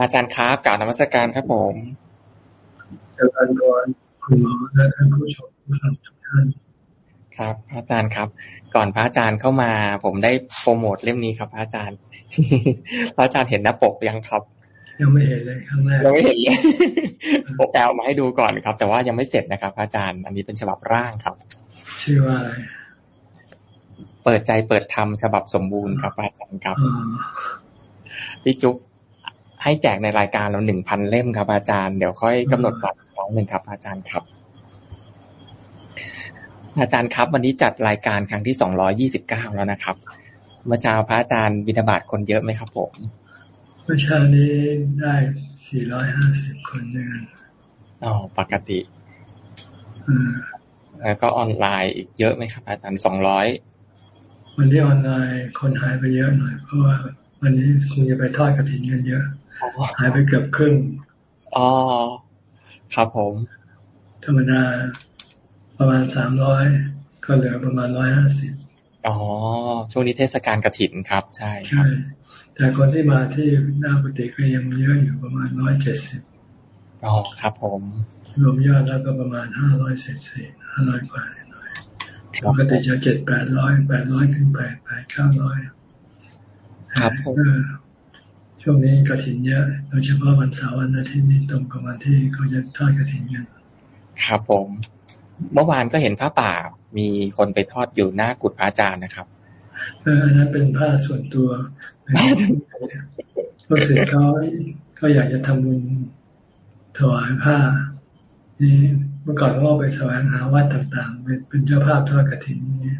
อาจารย์ครับกล่าวนมัสการครับผมเจริญพรคุณหมอและท่านผู้ชมผู้ฟังทุกท่านครับ อาจารย์ครับ ก่อนพระอาจารย์เข้ามา ผมได้โปรโมทเล่มนี้ครับพระอาจารย์ พระอาจารย์เห็นหน้าปกยังครับ ยังไม่เห็นเลยครั้งแรกยังไม่เห็นเลยผมแอลมาให้ดูก่อนครับ แต่ว่ายังไม่เสร็จนะครับพระอาจารย์ อันนี้เป็นฉบับร่างครับ ชื่อว่าอะไรเปิดใจเปิดธรรมฉบับสมบูรณ์ครับอาจารย์ครับพี่จุ๊บ ให้แจกในรายการเราหนึ่งพันเล่มครับ อาจารย์เดี๋ยวค่อยกำหนดก่อนครั้งหนึ่งครับ อาจารย์ครับ อาจารย์ครับ วันนี้จัดรายการครั้งที่สองร้อยี่สิบเก้าแล้วนะครับเมื่อเช้าพระอาจารย์บิณฑบาตคนเยอะไหมครับผมเมื่อเช้านี้ได้สี่ร้อยห้าสิบคนเดือนอ๋อปกติแล้วก็ออนไลน์อีกเยอะไหมครับ อาจารย์สองร้อยวันที่ออนไลน์คนหายไปเยอะหน่อยเพราะว่าวันนี้คงจะไปทอดกระถิ่นกันเยอะ หายไปเกือบครึ่งอ๋อครับผม ธรรมดาประมาณสามร้อยก็เหลือประมาณร้อยห้าสิบอ๋อ ช่วงนี้เทศกาลกระถิ่นครับ ใช่ใช่ แต่คนที่มาที่หน้าปฏิก็ยังเยอะอยู่ประมาณร้อยเจ็ดสิบอ๋อครับผม รวมยอดแล้วก็ประมาณห้าร้อยเศษเศษห้าร้อยกว่าหน่อยปกติจะเจ็ดแปดร้อยแปดร้อยขึ้นไปแปดเก้าร้อยครับผม ช่วงนี้กระถินเยอะโดยเฉพาะวันเสาร์วันอาทิตย์นี้ตรงกับวันที่เขาจะทอดกระถินกันครับผม เมื่อวานก็เห็นผ้าป่ามีคนไปทอดอยู่หน้ากุฏพระอาจารย์นะครับเอออันนั้นเป็นผ้าส่วนตัวก็เสร็จเขาเขาอยากจะทำบุญถวายผ้า นี่เมื่อก่อนก็ไปแสวงหาวัดต่างๆ เป็นเจ้าภาพทอดกระถินนี่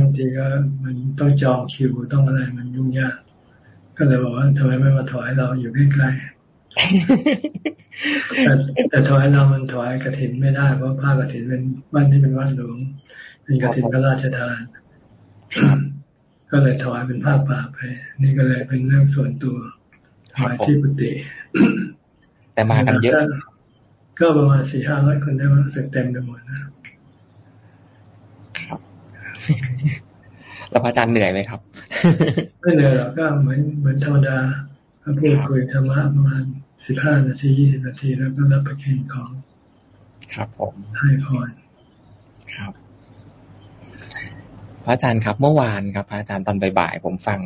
บางทีก็มันต้องจองคิวต้องอะไรมันยุ่งยาก ก็เลยบอกว่าทำไมไม่มาถวายเราอยู่ใกล้ๆแต่แต่ถวายเรามันถวายกระถินไม่ได้เพราะผ้ากระถินเป็นบ้านที่เป็นวัดหลวงเป็นกระถินพระราชทานก็เลยถวายเป็นผ้าป่าไป นี่ก็เลยเป็นเรื่องส่วนตัวถวายที่ปุติแต่มากันเยอะ ก็ประมาณสี่ห้าร้อยคนได้มาสึกเต็มไปหมดนะแล้วพระอาจารย์เหนื่อยไหมครับ ไม่เหนื่อยหรอกก็เหมือนเหมือนธรรมดาพูดคุยธรรมะประมาณสิบห้านาทียี่สิบนาทีแล้วก็รับประเคนของ ครับผมให้พรครับ พระอาจารย์ครับเมื่อวานครับ พระอาจารย์ตอนบ่ายๆผมฟัง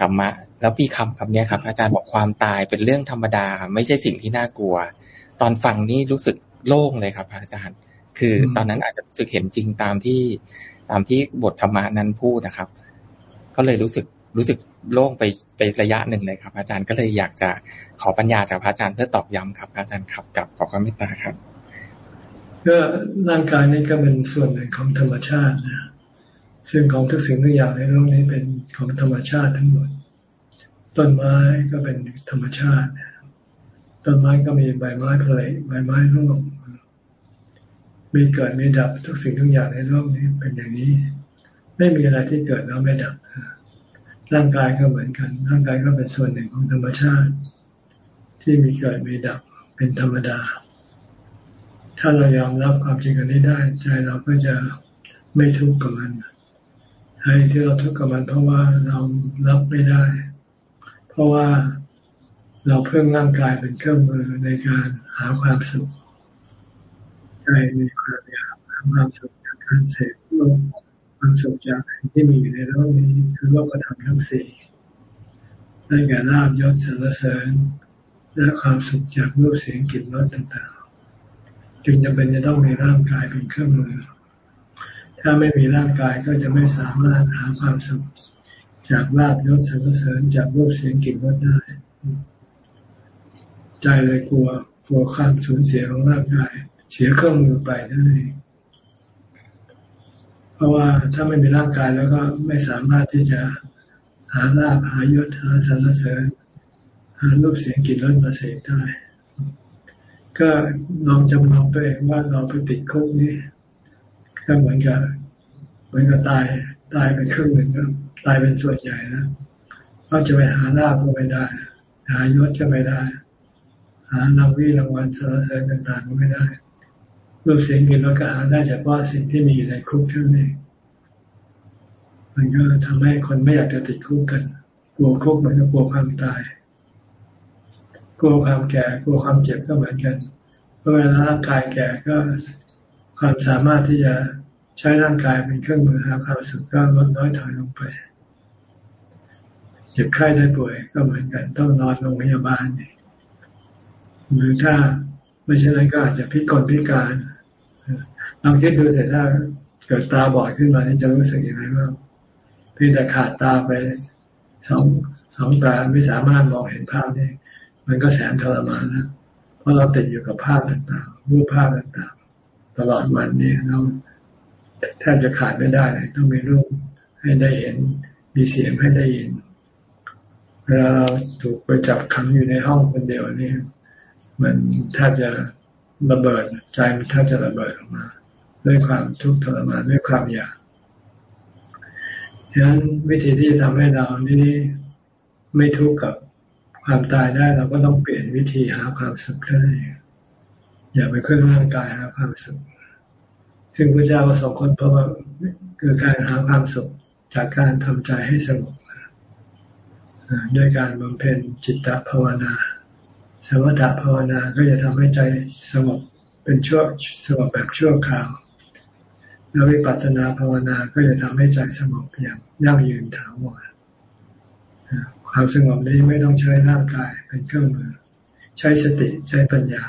ธรรมะ แล้วพี่คำคำนี้ครับ อาจารย์บอกความตายเป็นเรื่องธรรมดาไม่ใช่สิ่งที่น่ากลัว ตอนฟังนี่รู้สึกโล่งเลยครับ อาจารย์ คือตอนนั้นอาจจะรู้สึกเห็นจริงตามที่ตามที่บทธรรมานั้นพูดนะครับ ก็เลยรู้สึกรู้สึกโล่งไปไประยะหนึ่งเลยครับ อาจารย์ก็เลยอยากจะขอปัญญาจากพระอาจารย์เพื่อตอบย้ำครับ อาจารย์ครับกับขอความเมตตาครับก็ร่างกายนี้ก็เป็นส่วนหนึ่งของธรรมชาตินะซึ่งของทุกสิ่งทุกอย่างในโลกนี้เป็นของธรรมชาติทั้งหมด ต้นไม้ก็เป็นธรรมชาติ ต้นไม้ก็มีใบไม้ผลิใบไม้ร่วงมีเกิดมีดับทุกสิ่งทุกอย่างในโลกนี้เป็นอย่างนี้ ไม่มีอะไรที่เกิดแล้วไม่ดับร่างกายก็เหมือนกัน ร่างกายก็เป็นส่วนหนึ่งของธรรมชาติ ที่มีเกิดมีดับเป็นธรรมดา ถ้าเรายอมรับความจริงอันนี้ได้ ใจเราก็จะไม่ทุกข์กับมันให้ที่เราทุกข์กับมันเพราะว่าเรารับไม่ได้ เพราะว่าเราเพิ่มร่างกายเป็นเครื่องมือในการหาความสุขใจมีความอยากความสุขจากการเสพโลก ความสุขจากสิ่งที่มีอยู่ในโลกนี้คือโลกธรรมทั้งสี่ได้แก่ลาบยศสรรเสริญและความสุขจากรูปเสียงกลิ่นรสต่างๆ จึงจะเป็นจะต้องมีร่างกายเป็นเครื่องมือ ถ้าไม่มีร่างกายก็จะไม่สามารถหาความสุขจากลาบยศสรรเสริญจากรูปเสียงกลิ่นรสได้ ใจเลยกลัวกลัวความสูญเสียของร่างกาย เสียเครื่องมือไปนั่นเอง ราะว่าถ้าไม่มีร่างกายแล้วก็ไม่สามารถที่จะหาลาภหายศหาสรรเสริญหารูปเสียงกลิ่นรสมาเสกได้ ก็ลองจำลองตัวเองว่าเราไปติดคุกนี่ก็เหมือนกับเหมือนกับตายตายเป็นครึ่งหนึ่งก็ตายเป็นส่วนใหญ่นะเราจะไปหาลาภก็ไม่ได้ หายศก็ไม่ได้ หารางวีรางวัลสรรเสริญต่างๆก็ไม่ได้ รูปเสียงกลิ่นรสก็หาได้จากว่าสิ่งที่มีอยู่ในคุกเท่านั้นมันก็ทำให้คนไม่อยากจะติดคุกกัน กลัวคุกเหมือนกับกลัวความตาย กลัวความแก่ กลัวความเจ็บก็เหมือนกันเมื่อเวลาร่างกายแก่ก็ความสามารถที่จะใช้ร่างกายเป็นเครื่องมือหาความสุขก็ลดน้อยถอยลงไป เจ็บไข้ได้ป่วยก็เหมือนกันต้องนอนโรงพยาบาลหรือถ้าไม่ใช่นั้นก็อาจจะพิกลพิการ ลองคิดดูเสร็จถ้าเกิดตาบอดขึ้นมาจะรู้สึกยังไงบ้างเพียงแต่ขาดตาไปสองสองตาไม่สามารถมองเห็นภาพนี่มันก็แสนทรมานนะเพราะเราติดอยู่กับภาพต่างๆรูปภาพต่างๆ ตลอดวันนี้เราแทบจะขาดไม่ได้เลยต้องมีรูปให้ได้เห็นมีเสียงให้ได้ยินเวลาเราถูกไปจับขังอยู่ในห้องคนเดียวนี่มันแทบจะระเบิดใจมันแทบจะระเบิดออกมา ด้วยความทุกข์ทรมานด้วยความอยากฉะนั้นวิธีที่ทำให้เรานี่ไม่ทุกข์กับความตายได้เราก็ต้องเปลี่ยนวิธีหาความสุขได้อย่าไปเพิ่มร่างกายหาความสุข ซึ่งพระเจ้าประสงคนเพราะว่าคือการหาความสุขจากการทำใจให้สงบด้วยการบำเพ็ญจิตตภาวนา สมถภาวนาก็จะทำให้ใจสงบเป็นช่วงสงบแบบชั่วคราว แล้ววิปัสสนาภาวนาก็จะทำให้ใจสงบอย่างยั่งยืนถาวรความสงบนี้ไม่ต้องใช้ร่างกายเป็นเครื่องมือ ใช้สติใช้ปัญญา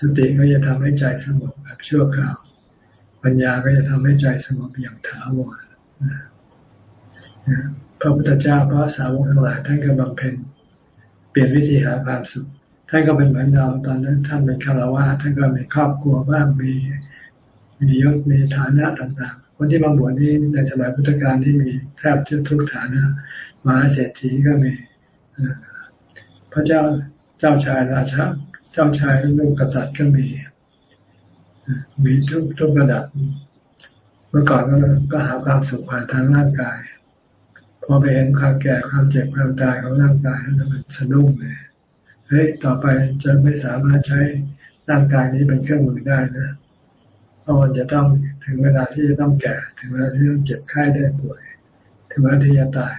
สติก็จะทำให้ใจสงบแบบชั่วคราว ปัญญาก็จะทำให้ใจสงบอย่างถาวรพระพุทธเจ้าพระสาวกทั้งหลายท่านก็บำเพ็ญเปลี่ยนวิธีหาความสุขท่านก็เป็นเหมือนเราตอนนั้นท่านเป็นคารวะท่านก็มีครอบครัวบ้างมี มียศมีฐานะต่างๆ คนที่มาบวชนี่ในสมัยพุทธกาลที่มีแทบทุกฐานะมหาเศรษฐีก็มีพระเจ้าเจ้าชายราชาเจ้าชายลูกกษัตริย์ก็มี มีทุกทุกระดับ เมื่อก่อนก็ก็หาความสุขผ่านทางร่างกาย พอไปเห็นความแก่ความเจ็บความตายของร่างกายแล้วมันสะดุ้งเลยเฮ้ยต่อไปจะไม่สามารถใช้ร่างกายนี้เป็นเครื่องมือได้นะ เพราะมันจะต้องถึงเวลาที่จะต้องแก่ ถึงเวลาที่ต้องเจ็บไข้ได้ป่วย ถึงเวลาที่จะตาย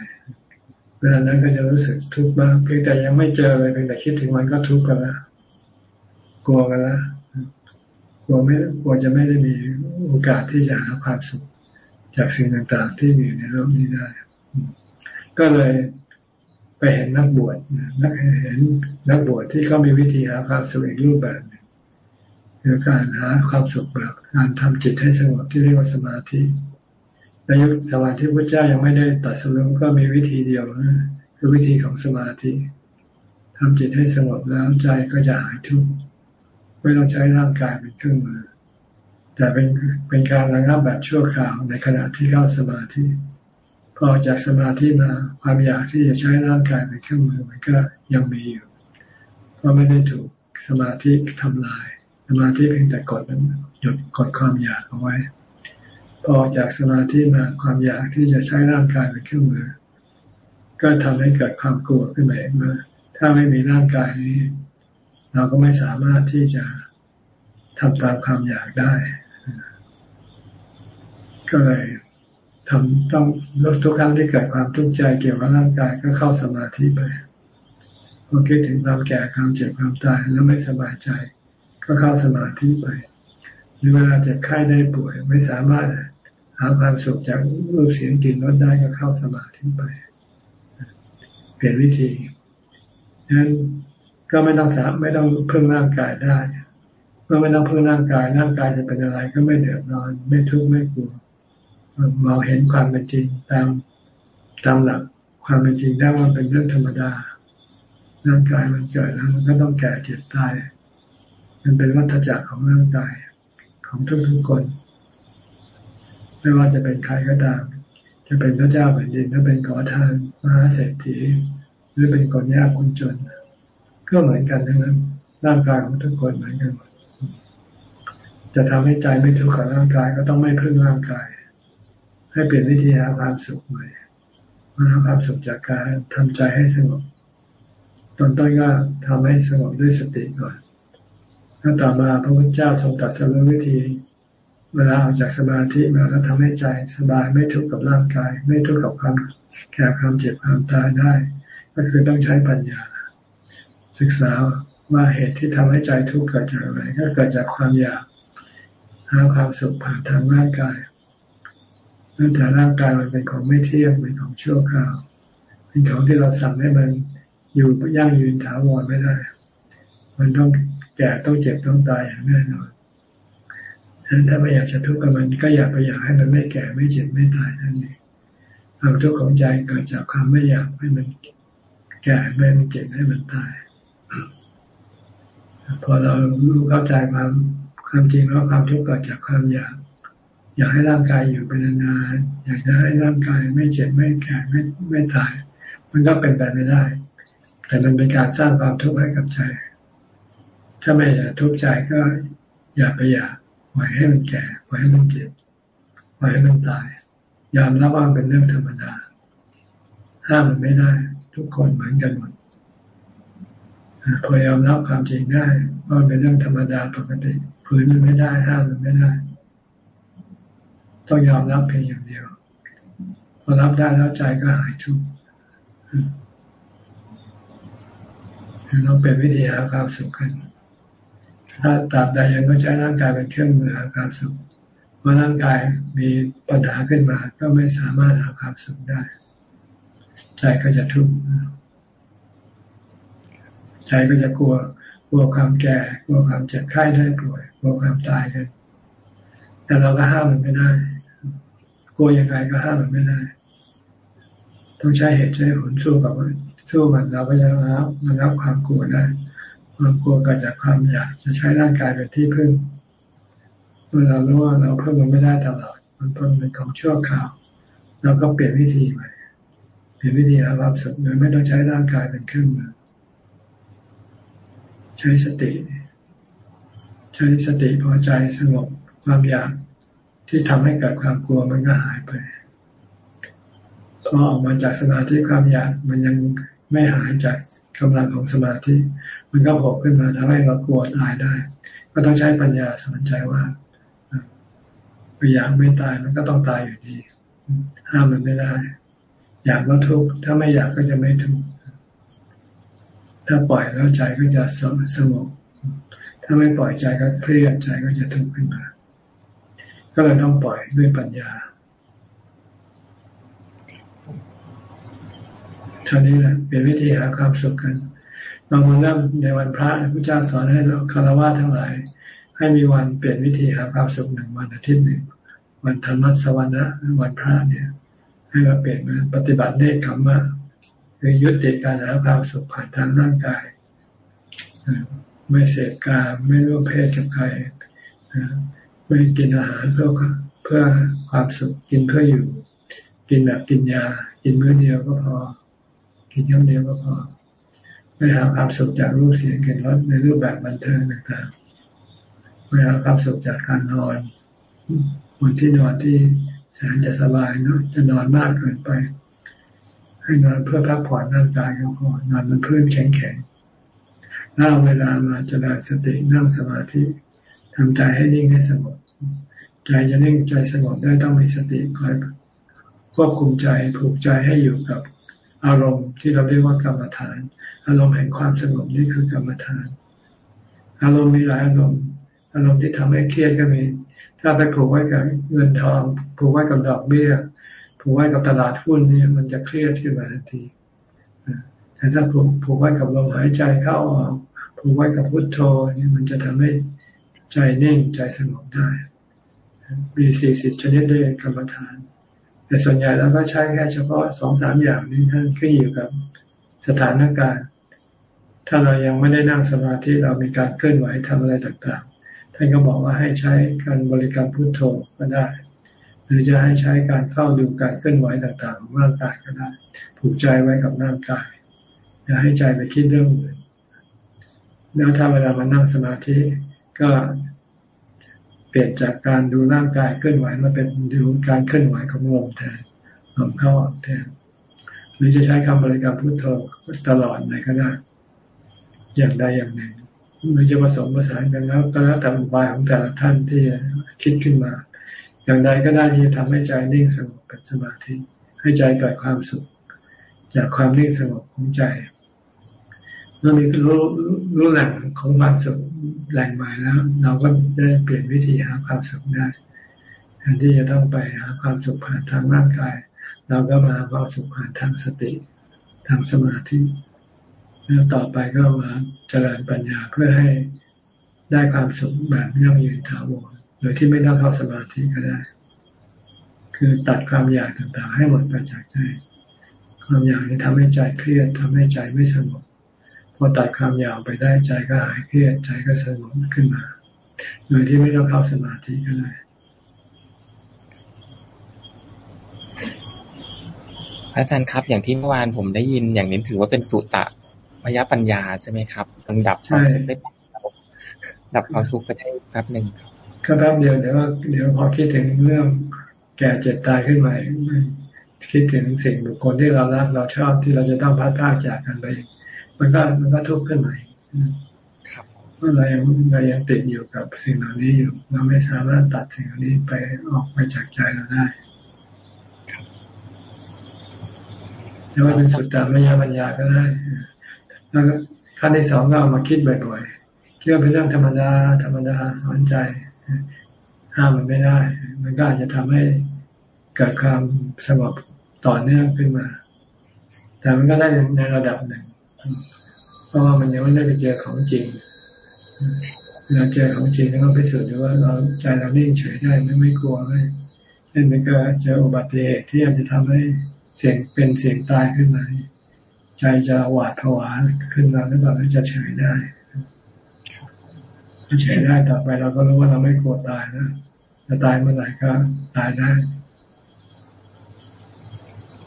เวลานั้นก็จะรู้สึกทุกข์มากเพียงแต่ยังไม่เจอเลยเพียงแต่คิดถึงมันก็ทุกข์กันล้วกลัวกันล้วกลัวไม่กลัวจะไม่ได้มีโอกาสที่จะหาความสุขจากสิ่งต่างๆ ที่มีในโลกนี้ได้ ก็เลยไปเห็นนักบวชนักเห็นนักบวชที่เขามีวิธีหาความสุขอีกรูปแบบคือการหาความสุขแบบ การทำจิตให้สงบที่เรียกว่าสมาธิในยุคสมาธิพระเจ้ายังไม่ได้ตัดสรุปก็มีวิธีเดียวนะคือวิธีของสมาธิทำจิตให้สงบแล้วใจก็จะหายทุกข์ไม่ต้องใช้ร่างกายเป็นเครื่องมือ แต่เป็นเป็นการระงับแบบชั่วคราวในขณะที่เข้าสมาธิพอจากสมาธิมาความอยากที่จะใช้ร่างกายเป็นเครื่องมือมันก็ยังมีอยู่เพราะไม่ได้ถูกสมาธิทำลาย สมาธิเพียงแต่กดหยุดกดความอยากเอาไว้ พอจากสมาธิมาความอยากที่จะใช้ร่างกายเป็นเครื่องมือ ก็ทำให้เกิดความกลัวขึ้นมาเองว่าถ้าไม่มีร่างกายนี้ เราก็ไม่สามารถที่จะทำตามความอยากได้ ก็เลยทำต้องลดทุกครั้งที่เกิดความทุกข์ใจเกี่ยวกับร่างกายก็เข้าสมาธิไปพอคิดถึงความแก่ความเจ็บความตายแล้วไม่สบายใจ ก็เข้าสมาธิไป หรือเวลาเจ็บไข้ได้ป่วย ไม่สามารถหาความสุขจากรูปเสียงกลิ่นรสได้ก็เข้าสมาธิไป เปลี่ยนวิธีนั้นก็ไม่ต้องสามไม่ต้องเพิ่มร่างกายได้ เมื่อไม่ต้องเพิ่มร่างกาย ร่างกายจะเป็นอะไรก็ไม่เดือดร้อน ไม่ทุกข์ไม่กลัวมองเห็นความเป็นจริงตามตามหลักความเป็นจริงได้ว่าเป็นเรื่องธรรมดาร่างกายมันเกิดแล้วมันก็ต้องแก่เจ็บตาย มันเป็นวัฏจักรของร่างกายของทุกๆคน ไม่ว่าจะเป็นใครก็ตาม จะเป็นพระเจ้าแผ่นดินถ้าเป็นขอทานมหาเศรษฐี หรือเป็นคนยากคนจน ก็เหมือนกันทั้งนั้น ร่างกายของทุกคนเหมือนกันจะทำให้ใจไม่ทุกข์กับร่างกายก็ต้องไม่พึ่งร่างกาย ให้เปลี่ยนวิธีหาความสุขใหม่มาหาความสุขจากการทำใจให้สงบตอนต้นก็ทำให้สงบด้วยสติก่อน แล้วต่อมาพระพุทธเจ้าทรงตัดสรุปวิธี เวลาออกจากสมาธิมาแล้วทำให้ใจสบายไม่ทุกข์กับร่างกาย ไม่ทุกข์กับความแก่ความเจ็บความตายได้ ก็คือต้องใช้ปัญญา ศึกษาว่าเหตุที่ทำให้ใจทุกข์เกิดจากอะไรก็เกิดจากความอยากหาความสุขผ่านทางร่างกายเนื่องจากร่างกายมันเป็นของไม่เที่ยงเป็นของชั่วคราว เป็นของที่เราสั่งให้มันอยู่ยั่งยืนถาวรไม่ได้ มันต้อง แก่ต้องเจ็บต้องตายอย่างแน่นอนฉะนั้นถ้าไม่อยากจะทุกข์กับมันก็อยากไปอยากให้มันไม่แก่ไม่เจ็บไม่ตายนั่นเองความทุกข์ของใจเกิดจากความไม่อยากให้มันแก่ไม่มันเจ็บให้มันตาย พอเรารู้เข้าใจความความจริงแล้วความทุกข์เกิดจากความอยาก อยากให้ร่างกายอยู่เป็นนานๆอยากจะให้ร่างกายไม่เจ็บไม่แก่ไม่ไม่ตาย มันก็เป็นไปไม่ได้ แต่มันเป็นการสร้างความทุกข์ให้กับใจ ถ้าไม่อยากทุกข์ใจก็อย่าไปอยากปล่อยให้มันแก่ปล่อยให้มันเจ็บปล่อยให้มันตาย ยอมรับว่าเป็นเรื่องธรรมดา ห้ามมันไม่ได้ ทุกคนเหมือนกันหมดพอยอมรับความจริงได้ว่าเป็นเรื่องธรรมดาปกติฝืนมันไม่ได้ ห้ามมันไม่ได้ ต้องยอมรับเพียงอย่างเดียวพอรับได้แล้วใจก็หายทุกข์เราเป็นวิธีหาความสุขกัน ถ้าตราบใดยังก็ใช้ร่างกายเป็นเครื่องมือหาความสุขเมื่อร่างกายมีปัญหาขึ้นมา ก็ไม่สามารถหาความสุขได้ ใจก็จะทุกข์ใจก็จะกลัวกลัวความแก่กลัวความเจ็บไข้ได้ป่วยกลัวความตายกันแต่เราก็ห้ามมันไม่ได้ กลัวยังไงก็ห้ามมันไม่ได้ ต้องใช้เหตุใช้ผลสู้กับสู้มันเราก็จะรับมันรับความกลัวได้ ความกลัวเกิดจากความอยากจะใช้ร่างกายเป็นที่พึ่ง เมื่อเรารู้ว่าเราเพิ่มมันไม่ได้ตลอด มันเพิ่มเป็นของชั่วคราวเราก็เปลี่ยนวิธีใหม่เปลี่ยนวิธีหาความสุขโดยไม่ต้องใช้ร่างกายเป็นเครื่องมือใช้สติ ใช้สติพอใจสงบความอยากที่ทำให้เกิดความกลัวมันก็หายไปพอออกมาจากสมาธิความอยากมันยังไม่หายจากกำลังของสมาธิ มันก็โผล่ขึ้นมาทำให้เรากลัวตายได้ ก็ต้องใช้ปัญญาสอนใจว่าอยากไม่ตายมันก็ต้องตายอยู่ดี ห้ามมันไม่ได้ อยากแล้วทุกข์ถ้าไม่อยากก็จะไม่ทุกข์ถ้าปล่อยแล้วใจก็จะสงบถ้าไม่ปล่อยใจก็เครียดใจก็จะทุกข์ขึ้นมา ก็เลยต้องปล่อยด้วยปัญญาท่านี้แหละเป็นวิธีหาความสุขกัน เรามาเริ่มในวันพระพระเจ้าสอนให้เราคารวะทั้งหลาย ให้มีวันเปลี่ยนวิธีหาความสุขหนึ่งวันอาทิตย์หนึ่ง วันธรรมสวรรค์วันพระเนี่ย ให้มาเปลี่ยนมาปฏิบัติเนคขมมะคือยุติการหาความสุขผ่านทางร่างกายไม่เสพกามไม่ร่วมเพศกับใครไม่กินอาหารเพื่อเพื่อความสุขกินเพื่ออยู่ กินแบบกินยา กินมื้อเดียวก็พอ กินคำเดียวก็พอ ไม่หาความสุขจากรูปเสียงกลิ่นรสในรูปแบบบันเทิงต่างๆไม่หาความสุขจากการนอนบนที่นอนที่แสนจะสบายเนาะจะนอนมากเกินไป ให้นอนเพื่อพักผ่อนร่างกายก็พอนอนบนเพื้นแข็งๆนั่งเวลามาจะได้สตินั่งสมาธิทำใจให้นิ่งให้สงบใจจะนิ่งใจสงบได้ต้องมีสติคอยควบคุมใจผูกใจให้อยู่กับ อารมณ์ที่เราเรียกว่ากรรมฐาน อารมณ์แห่งความสงบนี่คือกรรมฐาน อารมณ์มีหลายอารมณ์ อารมณ์ที่ทำให้เครียดก็มี ถ้าไปผูกไว้กับเงินทองผูกไว้กับดอกเบี้ยผูกไว้กับตลาดหุ้นนี่มันจะเครียดขึ้นมาทันทีแต่ถ้าผูกผูกไว้กับลมหายใจเข้าออกผูกไว้กับพุทโธนี่มันจะทำให้ใจนิ่งใจสงบได้มีสี่สิบชนิดด้วยกรรมฐาน แต่ส่วนใหญ่เราก็ใช้แค่เฉพาะสองสามอย่างนี้ท่านขึ้นอยู่กับสถานการณ์ ถ้าเรายังไม่ได้นั่งสมาธิเรามีการเคลื่อนไหวทำอะไรต่างๆ ท่านก็บอกว่าให้ใช้การบริกรรมพุทโธก็ได้ หรือจะให้ใช้การเข้าดูการเคลื่อนไหวต่างๆของร่างกายก็ได้ ผูกใจไว้กับร่างกายอย่าให้ใจไปคิดเรื่องอื่นแล้วถ้าเวลามานั่งสมาธิก็ เปลี่ยนจากการดูร่างกายเคลื่อนไหวมาเป็นดูการเคลื่อนไหวของลมแทนลมเข้าออกแทนหรือจะใช้คำบริกรรมพุทโธตลอดไหนก็ได้อย่างใดอย่างหนึ่งหรือจะผสมผสานกันแล้วก็แล้วแต่อุบายของแต่ละท่านที่คิดขึ้นมา อย่างใดก็ได้ที่ทำให้ใจนิ่งสงบเป็นสมาธิให้ใจเกิดความสุข จากความนิ่งสงบของใจเมื่อมีรู้ รู้แหล่งของความสุขแหล่งใหม่แล้ว เราก็ได้เปลี่ยนวิธีหาความสุขได้แทนที่จะต้องไปหาความสุขผ่านทางร่างกาย เราก็มาความสุขผ่านทางสติ ทางสมาธิแล้วต่อไปก็มาเจริญปัญญาเพื่อให้ได้ความสุขแบบยั่งยืนถาวรโดยที่ไม่ต้องเข้าสมาธิก็ได้ คือตัดความอยากต่างๆ ให้หมดไปจากใจ ความอยากนี่ทำให้ใจเครียดทำให้ใจไม่สงบ พอตัดความอยากไปได้ใจก็หายเครียดใจก็สงบขึ้นมา โดยที่ไม่ต้องเข้าสมาธิก็ได้อาจารย์ครับ อย่างที่เมื่อวานผมได้ยินอย่างนี้ถือว่าเป็นสุตตะพยปัญญาใช่ไหมครับมันดับความทุกข์ได้ดับความทุกข์ไปได้แป๊บหนึ่งก็แป๊บเดียวเดี๋ยวเดี๋ยวพอคิดถึงเรื่องแก่เจ็บตายขึ้นมาคิดถึงสิ่งบุคคลที่เรารักเราชอบที่เราจะต้องพัดพากจากกันไป มันก็มันก็ทุกข์ขึ้นมาเพราะเรายังเรายังติดอยู่กับสิ่งเหล่านี้อยู่ เราไม่สามารถตัดสิ่งเหล่านี้ไปออกไปจากใจเราได้จะว่าเป็นสุดตามยาปัญญาก็ได้แล้วขั้นที่สองก็เอามาคิดบ่อยๆคิดว่าเป็นเรื่องธรรมดา ธรรมดาสอนใจห้ามมันไม่ได้ มันก็อาจจะทำให้เกิดความสงบต่อเนื่องขึ้นมา แต่มันก็ได้ในระดับหนึ่ง เพราะว่ามันยังไม่ได้ไปเจอของจริงเราเจอของจริงแล้วก็ไปสูจน์ว่าเราใจเรานิ่งเฉยได้ไม่ไม่กลัวไม่เช่นมันก็เจออุบัติเหตุที่อาจจะทำให้เสียงเป็นเสียงตายขึ้นมาใจจะหวาดผวาขึ้นมาหรือเปล่าจะเฉยได้เฉยได้ต่อไปเราก็รู้ว่าเราไม่กลัวตายนะจะตายเมื่อไหร่ก็ตายได้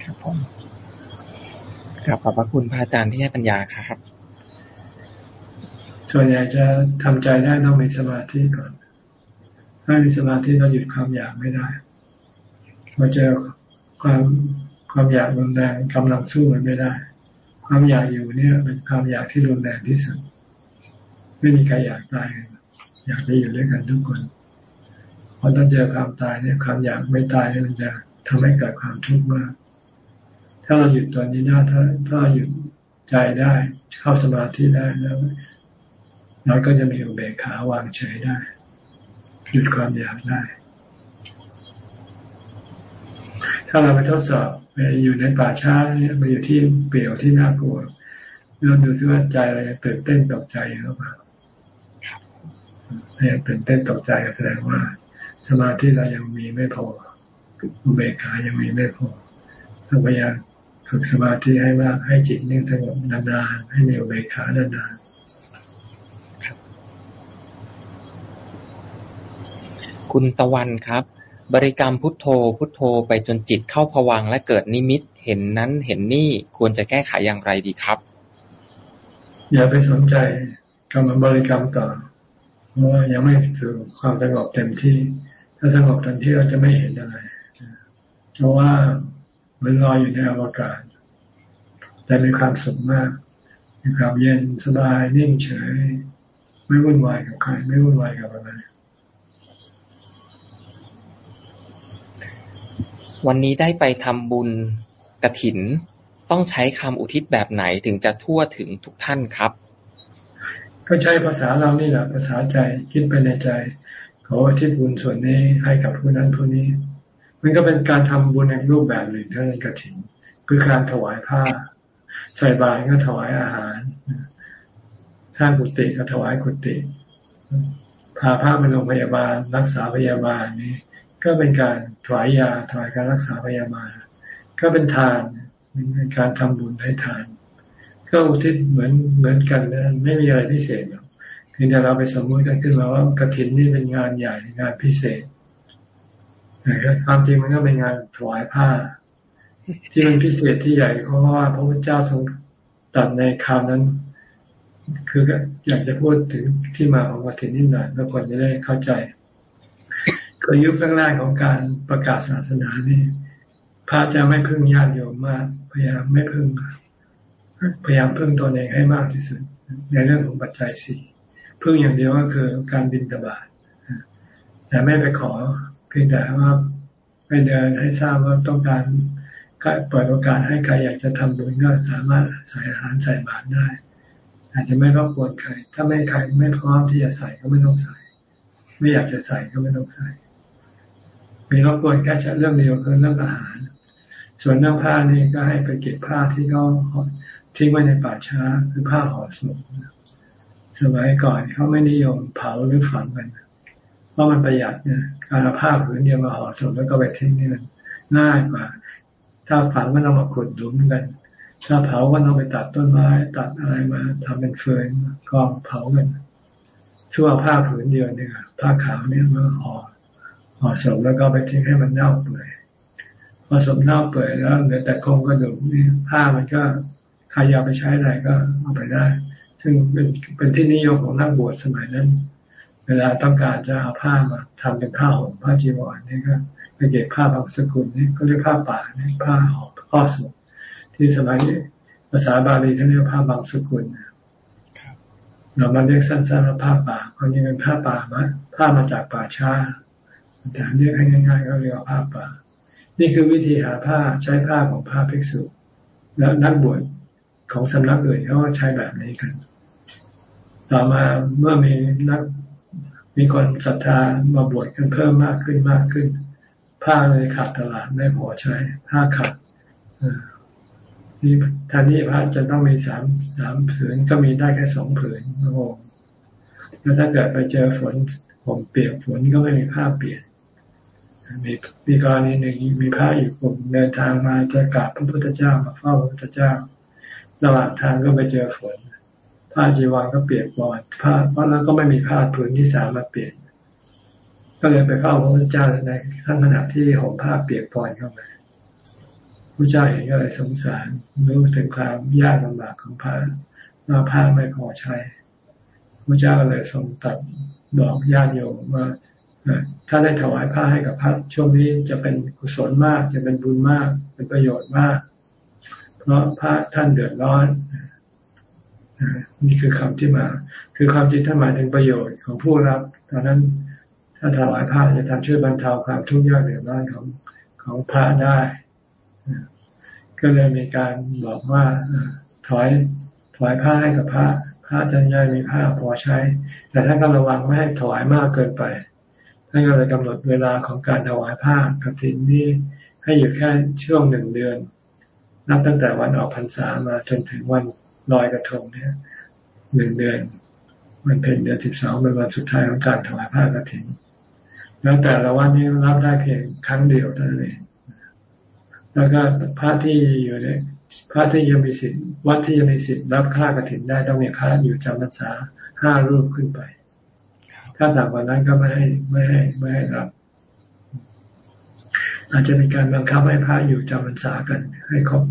ครับผมครับขอบพระคุณพระอาจารย์ที่ให้ปัญญาครับ ส่วนใหญ่จะทำใจได้ต้องมีสมาธิก่อน ถ้ามีสมาธิเราหยุดความอยากไม่ได้มาเจอความความอยากรุนแรงกำลังสู้มันไม่ได้ ความอยากอยู่เนี่ยเป็นความอยากที่รุนแรงที่สุด ไม่มีใครอยากตาย อยากจะอยู่ด้วยกันทุกคนพอต้องเจอความตายเนี่ยความอยากไม่ตายมันจะทำให้เกิดความทุกข์มาก ถ้าเราหยุดตัวนี้ได้ถ้าถ้าหยุดใจได้เข้าสมาธิได้แล้ว เราก็จะมีอุเบกขาวางเฉยได้ หยุดความอยากได้ ถ้าเราไปทดสอบไปอยู่ในป่าช้าเนี่ยไปอยู่ที่เปลี่ยวที่น่ากลัวเราดูซิว่าใจเรายังตื่นเต้นตกใจหรือเปล่าถ้ายังตื่นเต้นตกใจก็แสดงว่า สมาธิเรายังมีไม่พออุเบกขายังมีไม่พอเราพยายามฝึกสมาธิให้มากให้จิตนิ่งสงบนานๆให้มีอุเบกขานานๆ คุณตะวันครับ บริกรรมพุทโธ พุทโธไปจนจิตเข้าผวังและเกิดนิมิต เห็นนั้นเห็นนี่ควรจะแก้ไขอย่างไรดีครับ อย่าไปสนใจกำลังบริกรรมต่อเพราะว่ายังไม่ถึงความสงบเต็มที่ ถ้าสงบเต็มที่เราจะไม่เห็นอะไรเพราะว่ามันลอยอยู่ในอวกาศ แต่มีความสุขมากมีความเย็นสบายนิ่งเฉย ไม่วุ่นวายกับใคร ไม่วุ่นวายกับอะไร วันนี้ได้ไปทำบุญกระถิน ต้องใช้คำอุทิศแบบไหนถึงจะทั่วถึงทุกท่านครับ ก็ใช้ภาษาเรานี่แหละ ภาษาใจคิดไปในใจ ขออุทิศบุญส่วนนี้ให้กับผู้นั้นผู้นี้ มันก็เป็นการทำบุญในรูปแบบหนึ่งเท่านั้นกระถิน คือการถวายผ้า ใส่บาตรก็ถวายอาหาร สร้างกุฏิก็ถวายกุฏิพาพระไปโรงพยาบาล รักษาพยาบาลนี่ก็เป็นการ ถวายยาถวายการรักษาพยาบาลก็เป็นทานเป็นการทำบุญให้ทาน ก็อุทิศเหมือนเหมือนกันนะไม่มีอะไรพิเศษหรอกเพียงแต่เราไปสมมติกันขึ้นมาว่ากระถินนี่เป็นงานใหญ่งานพิเศษนะครับความจริงมันก็เป็นงานถวายผ้า ที่มันพิเศษที่ใหญ่เพราะว่าพระพุทธเจ้าทรงตัดในคราวนั้น คืออยากจะพูดถึงที่มาของกระถินนิดหน่อยเพื่อคนจะได้เข้าใจ ก็ยุคแรกๆของการประกาศศาสนานี่พระจะไม่พึ่งญาติโยมมาก พยายามไม่พึ่ง พยายามพึ่งตัวเองให้มากที่สุด ในเรื่องของปัจจัยสี่พึ่งอย่างเดียวก็คือการบินตบาทแต่ไม่ไปขอเพียงแต่ว่าไปเดินให้ทราบว่าต้องการเปิดโอกาสให้ใครอยากจะทำบุญก็สามารถใส่อาหารใส่บาตรได้ อาจจะไม่รบกวนใคร ถ้าไม่ใครไม่พร้อมที่จะใส่ก็ไม่ต้องใส่ ไม่อยากจะใส่ก็ไม่ต้องใส่ มีรบกวนแค่เรื่องเดียวคือเรื่องอาหาร ส่วนเรื่องผ้านี่ก็ให้ไปเก็บผ้าที่เขาทิ้งไว้ในป่าช้าคือผ้าห่อศพสมัยก่อนเขาไม่นิยมเผาหรือฝังกันเพราะมันประหยัดเนี่ยการเอาผ้าผืนเดียวมาห่อศพแล้วก็ไปทิ้งนี่มันง่ายกว่า ถ้าฝังก็ต้องมาขุดหลุมกัน ถ้าเผาก็ต้องไปตัดต้นไม้ตัดอะไรมาทำเป็นเฟืนกองเผากันชั่วผ้าผืนเดียวเนี่ยผ้าขาวเนี่ยมาห่อ ห่อศพแล้วก็ไปทิ้งให้มันเน่าเปื่อยพอศพเน่าเปื่อยแล้วเหลือแต่โครงกระดูกนี่ผ้ามันก็ใครอยากไปใช้อะไรก็เอาไปได้ ซึ่งเป็นเป็นที่นิยมของนักบวชสมัยนั้น เวลาต้องการจะเอาผ้ามาทำเป็นผ้าห่มผ้าจีวรนี่ก็ไปเก็บผ้าบางสกุลนี่ก็เรียกผ้าป่านี่ผ้าห่อผ้าสมที่สมัยนี้ภาษาบาลีเขาเรียกผ้าบางสกุลเรามาเรียกสั้นๆว่าผ้าป่าความจริงเป็นผ้าป่ามาผ้ามาจากป่าช้า แต่เรียกให้ง่ายๆก็เรียกว่าผ้าป่า นี่คือวิธีหาผ้าใช้ผ้าของผ้าภิกษุ แล้วนักบวชของสำนักอื่นเขาก็ใช้แบบนี้กัน ต่อมาเมื่อมีนักมีคนศรัทธามาบวชกันเพิ่มมากขึ้นมากขึ้น ผ้าเลยขาดตลาดไม่พอใช้ผ้าขาดนี่ท่านี้พระจะต้องมีสามสามผืนก็มีได้แค่สองผืนโอ้โหแล้วถ้าเกิดไปเจอฝนผมเปียกฝนก็ไม่มีผ้าเปลี่ยน มีมีกรณีหนึ่งมีพระอยู่กลุ่มเดินทางมาจะกราบพระพุทธเจ้ามาเฝ้าพระพุทธเจ้า ระหว่างทางก็ไปเจอฝนผ้าจีวรก็เปียกบอดผ้าเพราะแล้วก็ไม่มีผ้าผืนที่สามมาเปลี่ยน ก็เลยไปเฝ้าพระพุทธเจ้าในขั้นขณะที่ห่มผ้าเปียกปอนเข้ามาพระเจ้าเห็นก็เลยสงสารรู้ถึงความยากลำบากของพระว่าผ้าไม่พอใช้พระเจ้าเลยทรงตัดบอกญาติโยมว่า ถ้าได้ถวายผ้าให้กับพระช่วงนี้จะเป็นกุศลมาก จะเป็นบุญมาก เป็นประโยชน์มาก เพราะพระท่านเดือดร้อนนี่คือคำที่มา คือความจริงถ้าหมายถึงประโยชน์ของผู้รับตอนนั้นถ้าถวายผ้าจะทำช่วยบรรเทาความทุกข์ยากเดือดร้อนของของพระได้ ก็เลยมีการบอกว่าถอยถอยผ้าให้กับพระ พระท่านย่อยมีผ้าพอใช้ แต่ท่านก็ระวังไม่ให้ถวายมากเกินไป ท่านก็เลยกำหนดเวลาของการถวายผ้ากฐินนี้ให้อยู่แค่ช่วงหนึ่งเดือน นับตั้งแต่วันออกพรรษามาจนถึงวันลอยกระทงเนี่ยหนึ่งเดือนมันเป็นเดือนสิบสองเป็นวันสุดท้ายของการถวายผ้ากฐินแล้วแต่ละวันนี้รับได้เพียงครั้งเดียวเท่านั้นเองแล้วก็พระที่อยู่ในพระที่ยังมีสิทธิ์วัดที่ยังมีสิทธิ์รับค่ากรถินได้ต้องมีพระอยู่จำพรรษาห้ารูปขึ้นไป ถ้าต่างกว่านั้นก็ไม่ให้ไม่ให้ไม่ให้รับ อาจจะมีการบังคับให้พระอยู่จำพรรษากัน ให้ครบ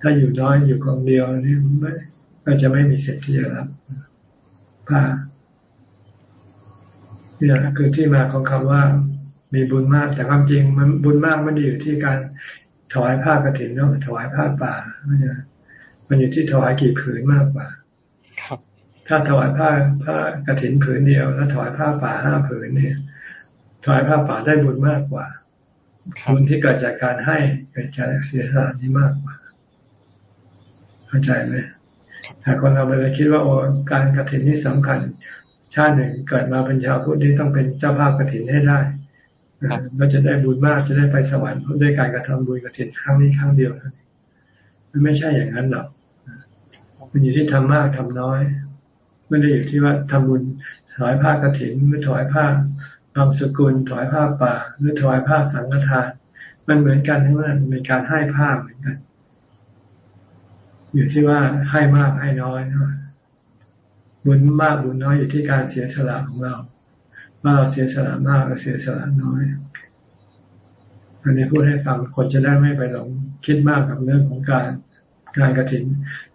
ถ้าอยู่น้อยอยู่คนเดียวนี่ไม่ก็จะไม่มีสิทธิ์ที่จะรับพระนี่แหละคือที่มาของคำว่า มีบุญมาก แต่ความจริง มันบุญมากมันอยู่ที่การถวายผ้ากรถินเนาะถวายผ้าป่ามันอยู่ที่ถวายกี่ผืนมากกว่า ถ้าถวายผ้าผ้ากรถินผืนเดียว แล้วถวายผ้าป่าห้าผืนเนี่ยถวายผ้าป่าได้บุญมากกว่าบุญที่เกิดจากการให้เกิดจากเสียสละนี้มากกว่า เข้าใจไหมถ้าคนเราไปเลยคิดว่าโอ้การกรถินนี่สำคัญ ชาติหนึ่งเกิดมาเป็นชาวพุทธที่ต้องเป็นเจ้าภาพกรถินให้ได้ก็จะได้บุญมากจะได้ไปสวรรค์ด้วยการกระทำบุญกระถินครั้งนี้ครั้งเดียวเท่านี้มันไม่ใช่อย่างนั้นหรอกมันอยู่ที่ทำมากทำน้อย ไม่ได้อยู่ที่ว่าทำบุญถวายผ้ากระถินหรือถวายผ้าบางสกุลถวายผ้าป่า หรือถวายผ้าสังฆทาน มันเหมือนกันทั้งนั้นเป็นการให้ผ้าเหมือนกัน อยู่ที่ว่าให้มากให้น้อยบุญมากบุญน้อยอยู่ที่การเสียสละของเราว่าเราเสียสละมากหรือเสียสละน้อยอันนี้พูดให้ฟังคนจะได้ไม่ไปหลงคิดมากกับเรื่องของการ การกระถิน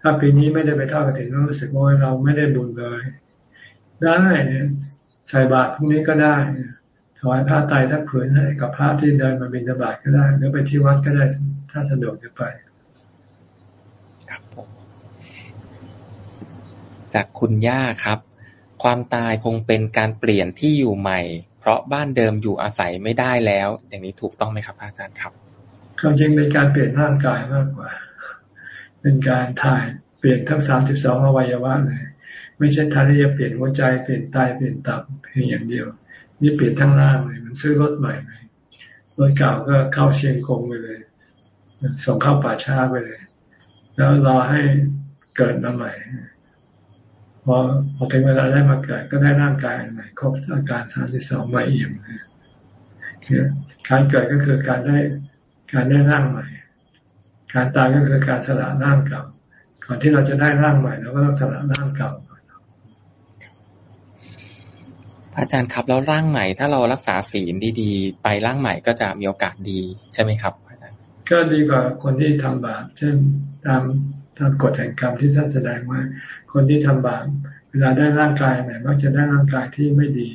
ถ้าปีนี้ไม่ได้ไปทอดกระถินก็รู้สึกว่าเราไม่ได้บุญเลย ได้เนี่ยใส่บาตรพรุ่งนี้ก็ได้ถวายผ้าไตรทักผืนให้กับพระที่เดินมาบิณฑบาตก็ได้หรือไปที่วัดก็ได้ถ้าสะดวกจะไป ครับผมจากคุณย่าครับ ความตายคงเป็นการเปลี่ยนที่อยู่ใหม่ เพราะบ้านเดิมอยู่อาศัยไม่ได้แล้ว อย่างนี้ถูกต้องไหมครับอาจารย์ครับความจริงเป็นการเปลี่ยนร่างกายมากกว่า เป็นการถ่ายเปลี่ยนทั้งสามสิบสองอวัยวะเลย ไม่ใช่ทานที่จะเปลี่ยนหัวใจเปลี่ยนไตเปลี่ยนตับเพียงอย่างเดียว นี่เปลี่ยนทั้งร่างเลยมันซื้อรถใหม่เลยรถเก่าก็เข้าเชียงคงไปเลย ส่งเข้าป่าช้าไปเลย แล้วรอให้เกิดมาใหม่พอพอถึงเวลาได้มาเกิดก็ได้ร่างกายใหม่ครบอาการสามสิบสองใหม่เอี่ยมการเกิดก็คือการได้การได้ร่างใหม่ การตายก็คือการสละร่างเก่าก่อนที่เราจะได้ร่างใหม่เราก็ต้องสละร่างเก่าอาจารย์ครับแล้วร่างใหม่ถ้าเรารักษาศีลดีๆ ไปร่างใหม่ก็จะมีโอกาสดีใช่ไหมครับอาจารย์ก็ดีกว่าคนที่ทำบาปเช่นตามตามกฎแห่งกรรมที่ท่านแสดงว่าคนที่ทำบาปเวลาได้ร่างกายใหม่มักจะได้ร่างกายที่ไม่ดี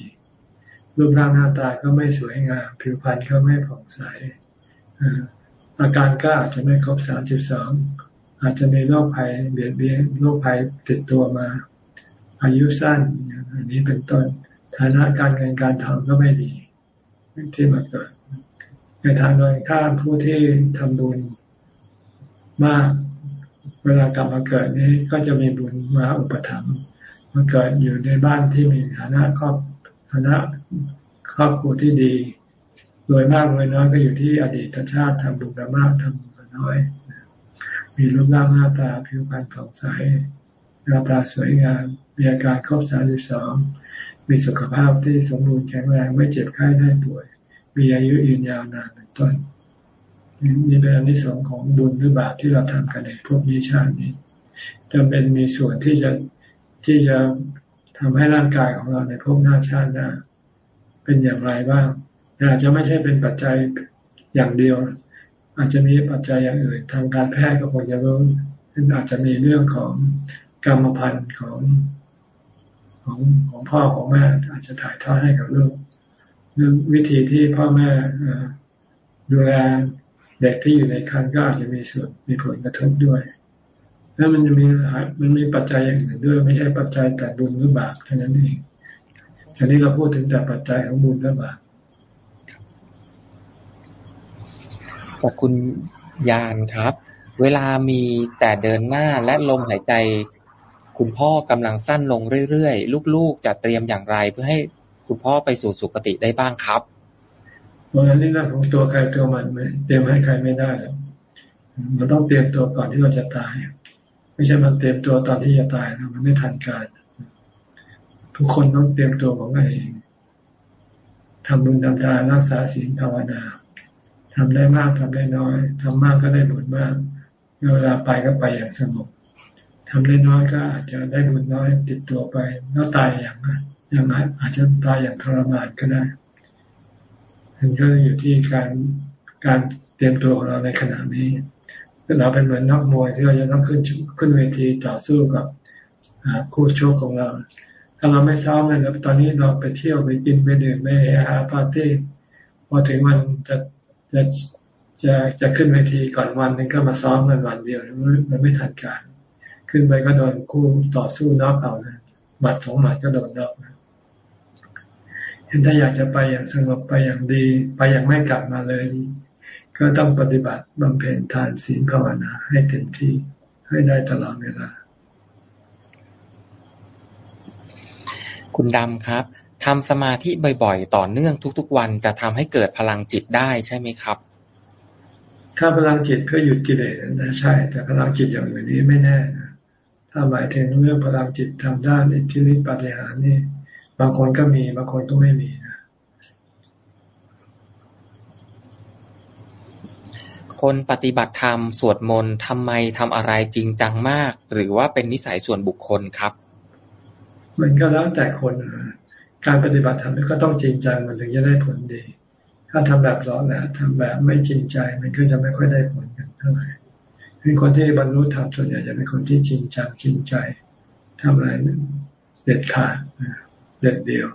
รูปร่างหน้าตาก็ไม่สวยงามผิวพรรณก็ไม่ผ่องใส อาการก็อาจจะไม่ครบสามสิบสองอาจจะมีโรคภัยเบียดเบียนโรคภัยติดตัวมา อายุสั้นอันนี้เป็นต้นฐานะการเงินการทองก็ไม่ดีที่มาเกิดในทางโดยข้ามผู้ที่ทำบุญมาก เวลากลับมาเกิดนี้ก็จะมีบุญมาอุปถัมภ์มาเกิดอยู่ในบ้านที่มีฐานะครอบฐานะครอบครัวที่ดี รวยมากรวยน้อยก็อยู่ที่อดีตชาติทำบุญมากทำบุญน้อย มีรูปร่างหน้าตาผิวพรรณผ่องใสหน้าตาสวยงามมีอาการครบสามสิบสองมีสุขภาพที่สมบูรณ์แข็งแรงไม่เจ็บไข้ได้ป่วย มีอายุยืนยาวนานเป็นต้นนี่เป็นอันที่สองของบุญหรือบาปที่เราทำกันในพวกนี้ชาตินี้จำเป็นมีส่วนที่จะที่จะทำให้ร่างกายของเราในพวกหน้าชาติหน้าเป็นอย่างไรบ้าง อาจจะไม่ใช่เป็นปัจจัยอย่างเดียว อาจจะมีปัจจัยอย่างอื่น ทางการแพทย์ก็คงจะรู้อาจจะมีเรื่องของกรรมพันธุ์ของของของพ่อของแม่อาจจะถ่ายทอดให้กับลูกเรื่องวิธีที่พ่อแม่ดูแลเด็กที่อยู่ในครรภ์ก็อาจจะมีส่วนมีผลกระทบด้วยแล้วมันจะมีมันมีปัจจัยอย่างอื่นด้วย ไม่ใช่ปัจจัยแต่บุญหรือบาปเท่านั้นเองทีนี้เราพูดถึงแต่ปัจจัยของบุญและบาป ขอบคุณยานครับ เวลามีแต่เดินหน้าและลมหายใจ คุณพ่อกำลังสั้นลงเรื่อยๆ ลูกๆ จะเตรียมอย่างไร เพื่อให้คุณพ่อไปสู่สุคติได้บ้างครับวันนี้เรื่องของตัวใครตัวมันเตรียมให้ใครไม่ได้แล้วมันต้องเตรียมตัวก่อนที่เราจะตาย ไม่ใช่มันเตรียมตัวตอนที่จะตายนะมันไม่ทันการ ทุกคนต้องเตรียมตัวของตัวเองทำบุญทำทานรักษาศีลภาวนา ทำได้มากทำได้น้อยทำมากก็ได้บุญมากเวลาไปก็ไปอย่างสงบทำได้น้อยก็อาจจะได้บุญน้อยติดตัวไปแล้วตายอย่างอย่างอาจจะตายอย่างทรมานก็ได้มันก็อยู่ที่การการเตรียมตัวของเราในขณะนี้เราเป็นเหมือนนักมวยที่เราจะต้องขึ้นขึ้นเวทีต่อสู้กับคู่โชคของเรา ถ้าเราไม่ซ้อมเลยแล้วตอนนี้เราไปเที่ยวไปกินไปดื่มไปหาปาร์ตี้พอถึงวันจะ จะจะจะขึ้นเวทีก่อนวันนึงก็มาซ้อมกันวันเดียวมันไม่ทันการ ขึ้นไปก็โดนคู่ต่อสู้นอกเอานะหมัดสองหมัดก็โดนนอกนะเห็นถ้าอยากจะไปอย่างสงบไปอย่างดี ไปอย่างไม่กลับมาเลย ก็ต้องปฏิบัติบำเพ็ญทานศีลภาวนาให้เต็มที่ให้ได้ตลอดเวลาคุณดำครับ ทำสมาธิบ่อย ๆ ต่อเนื่องทุก ๆ วันจะทำให้เกิดพลังจิตได้ใช่ไหมครับ ถ้าพลังจิตเพื่อหยุดกิเลสนะใช่ แต่พลังจิตอย่างอื่นนี้ไม่แน่นะถ้าหมายถึงเรื่องพลังจิตทำด้านอิทธิฤทธิปฏิหารนี่ บางคนก็มีบางคนก็ไม่มีนะคนปฏิบัติธรรมสวดมนต์ทำไมทำอะไรจริงจังมาก หรือว่าเป็นนิสัยส่วนบุคคลครับ มันก็แล้วแต่คน การปฏิบัติธรรมก็ต้องจริงจังมันถึงจะได้ผลดี ถ้าทำแบบร้อนแหละทำแบบไม่จริงใจมันก็จะไม่ค่อยได้ผลกันเท่าไหร่เป็นคนที่บรรลุธรรมส่วนใหญ่จะเป็นคนที่จริงจังจริงใจทำอะไรเด็ดขาดเด็ดเดียว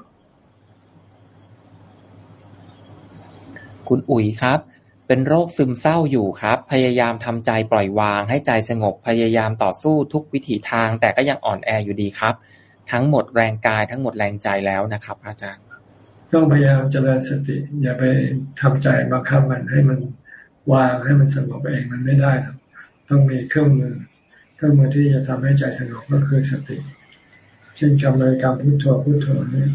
คุณอุ๋ยครับ เป็นโรคซึมเศร้าอยู่ครับ พยายามทำใจปล่อยวาง ให้ใจสงบพยายามต่อสู้ทุกวิถีทาง แต่ก็ยังอ่อนแออยู่ดีครับ ทั้งหมดแรงกายทั้งหมดแรงใจแล้วนะครับ อาจารย์ ต้องพยายามเจริญสติ อย่าไปทำใจบังคับมันให้มันวางให้มันสงบเองมันไม่ได้ต้องมีเครื่องมือ เครื่องมือที่จะทำให้ใจสงบก็คือสติ เช่นคำบริกรรมพุทโธพุทโธนี่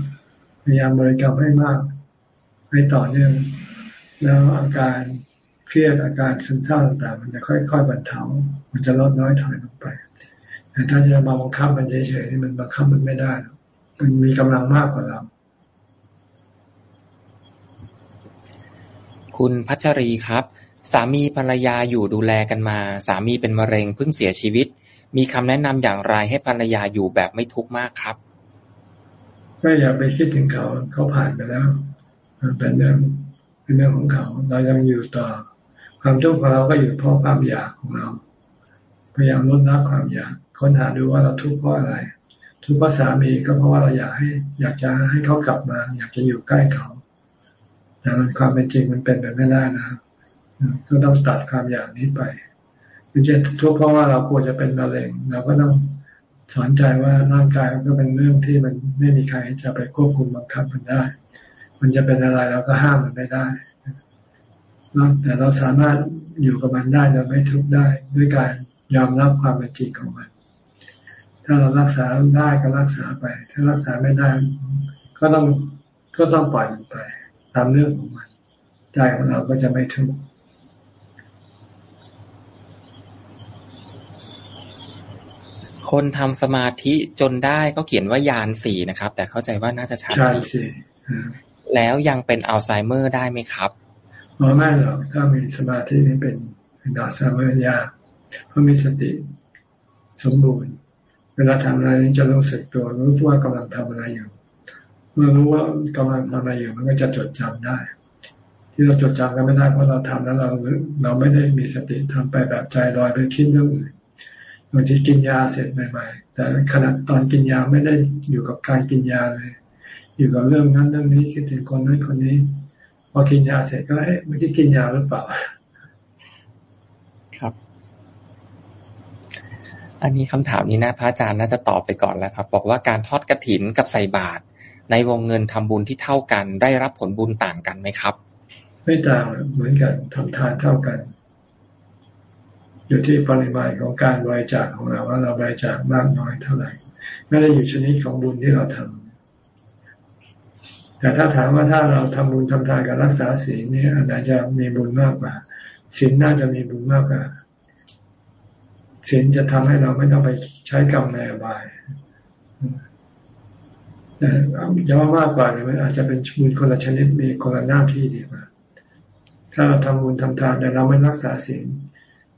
พยายามบริกรรมให้มากให้ต่อเนื่องแล้วอาการเครียดอาการซึมเศร้าต่างๆ มันจะค่อยๆบรรเทา มันจะลดน้อยถอยลงไป แต่ถ้าจะมาบังคับมันเฉยๆนี่มันบังคับมันไม่ได้ มันมีกำลังมากกว่าเรา คุณพัชรีครับ สามีภรรยาอยู่ดูแลกันมา สามีเป็นมะเร็งเพิ่งเสียชีวิต มีคำแนะนำอย่างไรให้ภรรยาอยู่แบบไม่ทุกข์มากครับก็อย่าไปคิดถึงเขาเขาผ่านไปแล้วมันเป็นเรื่องเป็นเรื่องของเขา เรายังอยู่ต่อ ความทุกข์ของเราก็อยู่เพราะความอยากของเรา พยายามลดละความอยาก ค้นหาดูว่าเราทุกข์เพราะอะไร ทุกข์เพราะสามีก็เพราะว่าเราอยากให้ อยากจะให้เขากลับมา อยากจะอยู่ใกล้เขาแต่ความเป็นจริงมันเป็นแบบไม่ได้นะก็ต้องตัดความอยากนี้ไปไม่ใช่ทุกข์เพราะว่าเรากลัวจะเป็นมะเร็งเราก็ต้องสอนใจว่าร่างกายมันก็เป็นเรื่องที่มันไม่มีใครจะไปควบคุมบังคับมันได้ มันจะเป็นอะไรเราก็ห้ามมันไม่ได้แต่เราสามารถอยู่กับมันได้โดยไม่ทุกข์ได้ด้วยการยอมรับความเป็นจริงของมัน ถ้าเรารักษาได้ก็รักษาไป ถ้ารักษาไม่ได้ ก็ต้องก็ต้องปล่อยมันไป ตามเรื่องของมัน ใจของเราก็จะไม่ทุกข์คนทำสมาธิจนได้ก็เขียนว่ายานสี่นะครับ แต่เข้าใจว่าน่าจะชั้นสี่แล้วยังเป็นอัลไซเมอร์ได้ไหมครับอ๋อไม่หรอกถ้ามีสมาธินี่เป็นเป็นอัลไซเมอร์ยากเพราะมีสติสมบูรณ์เวลาทำอะไรนี่จะรู้สึกตัวรู้ว่ากำลังทำอะไรอยู่ เมื่อรู้ว่ากำลังทำอะไรอยู่มันก็จะจดจำได้ ที่เราจดจำกันไม่ได้เพราะเราทำแล้วเราเราไม่ได้มีสติทำไปแบบใจลอยไปคิดเรื่องอื่นบางทีกินยาเสร็จใหม่ ๆ แต่ขณะตอนกินยาไม่ได้อยู่กับการกินยาเลย อยู่กับเรื่องนั้นเรื่องนี้คิดถึงคนนั้นคนนี้ พอกินยาเสร็จก็เฮ้ยไม่ได้กินยาหรือเปล่า ครับ อันนี้คำถามนี้นะพระอาจารย์น่าจะตอบไปก่อนแล้วครับ บอกว่าการทอดกระถินกับใส่บาตรในวงเงินทำบุญที่เท่ากัน ได้รับผลบุญต่างกันไหมครับ ไม่ต่างเหมือนกันทำทานเท่ากัน อยู่ที่ปริมาณของการบริจาคของเราว่าเราบริจาคมากน้อยเท่าไหร่ไม่ได้อยู่ชนิดของบุญที่เราทำแต่ถ้าถามว่าถ้าเราทำบุญทำทานกับรักษาศีลนี่อันไหนจะมีบุญมากกว่าศีลน่าจะมีบุญมากกว่า ศีลจะทำให้เราไม่ต้องไปใช้กรรมในอบายแต่จะว่ามากกว่าเนี่ยมันอาจจะเป็นบุญคนละชนิดมีคนละหน้าที่ดีกว่า ถ้าเราทำบุญทำทานแต่เราไม่รักษาศีล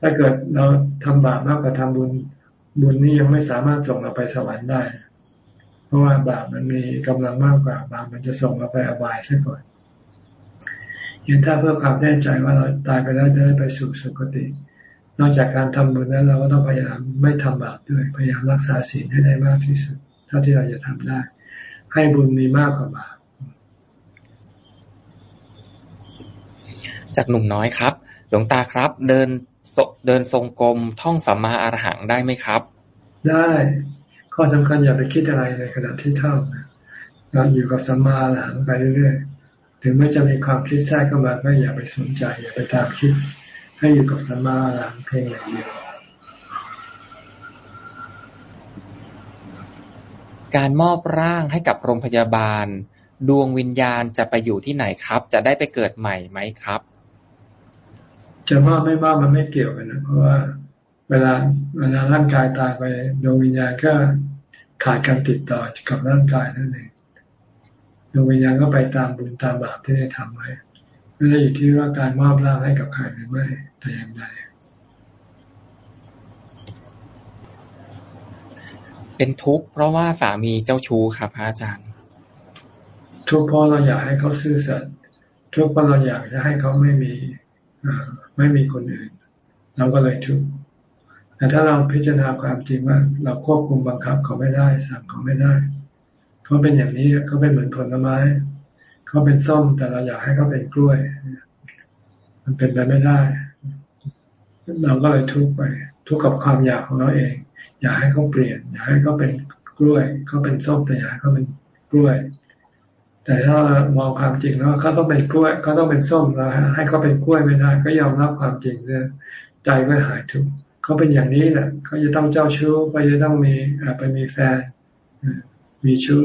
ถ้าเกิดเราทำบาปมากกว่าทำบุญบุญนี้ยังไม่สามารถส่งเราไปสวรรค์ได้ เพราะว่าบาปมันมีกำลังมากกว่าบาปมันจะส่งเราไปอบายซะก่อนยังถ้าเพื่อความแน่ใจว่าเราตายไปแล้วจะได้ไปสู่สุคติ นอกจากการทำบุญแล้วเราก็ต้องพยายามไม่ทำบาปด้วย พยายามรักษาศีลให้ได้มากที่สุด เท่าที่เราจะทำได้ ให้บุญมีมากกว่าบาปจากหนุ่มน้อยครับ หลวงตาครับ เดินเดินทรงกรมท่องสัมมาอรหังได้ไหมครับ ได้ ข้อสำคัญอย่าไปคิดอะไรในขณะที่ท่องเราอยู่กับสัมมาอรหังไปเรื่อยๆถึงแม้จะมีความคิดแทรกเข้ามาก็อย่าไปสนใจ อย่าไปตามคิด ให้อยู่กับสัมมาอรหังเพียงอย่างเดียวการมอบร่างให้กับโรงพยาบาล ดวงวิญญาณจะไปอยู่ที่ไหนครับ จะได้ไปเกิดใหม่ไหมครับ จะมากไม่มากมันไม่เกี่ยวกันนะเพราะว่าเวลาเวลาร่างกายตายไปดวงวิญญาณก็ขาดการติดต่อกับร่างกายนั่นเองดวงวิญญาณก็ไปตามบุญตามบาปที่ได้ทำไว้ ไม่ได้อยู่ที่ว่าการมอบร่างให้กับใครหรือไม่แต่อย่างใดเป็นทุกข์เพราะว่าสามีเจ้าชู้ครับพระอาจารย์ ทุกข์เพราะเราอยากให้เขาซื่อสัตย์ทุกข์เพราะเราอยากจะให้เขาไม่มีไม่มีคนอื่น เราก็เลยทุกข์แต่ถ้าเราพิจารณาความจริงว่า เราควบคุมบังคับเขาไม่ได้สั่งเขาไม่ได้เขาเป็นอย่างนี้เขาเป็นเหมือนผลไม้ เขาเป็นส้มแต่เราอยากให้เขาเป็นกล้วย มันเป็นไปไม่ได้ เราก็เลยทุกข์ไป ทุกข์กับความอยากของเราเอง อยากให้เขาเปลี่ยน อยากให้เขาเป็นกล้วย เขาเป็นส้มแต่อยากให้เขาเป็นกล้วย แต่ถ้ามองความจริงแล้วเขาต้องเป็นกล้วยเขาต้องเป็นส้มแล้วให้เขาเป็นกล้วยไม่ได้ ก็ยอมรับความจริงเนี่ยใจก็หายทุกข์เขาเป็นอย่างนี้แหละเขาจะต้องเจ้าชู้เขาจะต้องมีไปมีแฟนมีชู้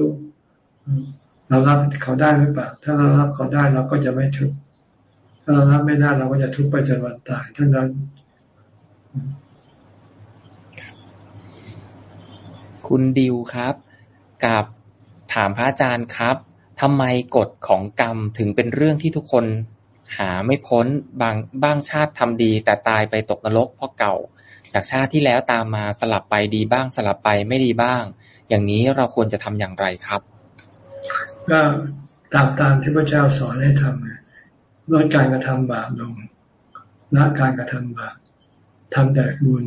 เรารับเขาได้หรือเปล่า ถ้าเรารับเขาได้เราก็จะไม่ทุกข์ ถ้าเรารับไม่ได้เราก็จะทุกข์ไปจนวันตายท่านนั้น คุณดิวครับ กับถามพระอาจารย์ครับทำไมกฎของกรรมถึงเป็นเรื่องที่ทุกคนหาไม่พ้นบางบ้างชาติทำดี แต่ตายไปตกนรกเพราะเก่า จากชาติที่แล้วตามมาสลับไปดีบ้างสลับไปไม่ดีบ้าง อย่างนี้เราควรจะทำอย่างไรครับ ก็ตามตามที่พระเจ้าสอนให้ทำลดการกระทำบาปลงละการกระทำบาปทำแต่บุญ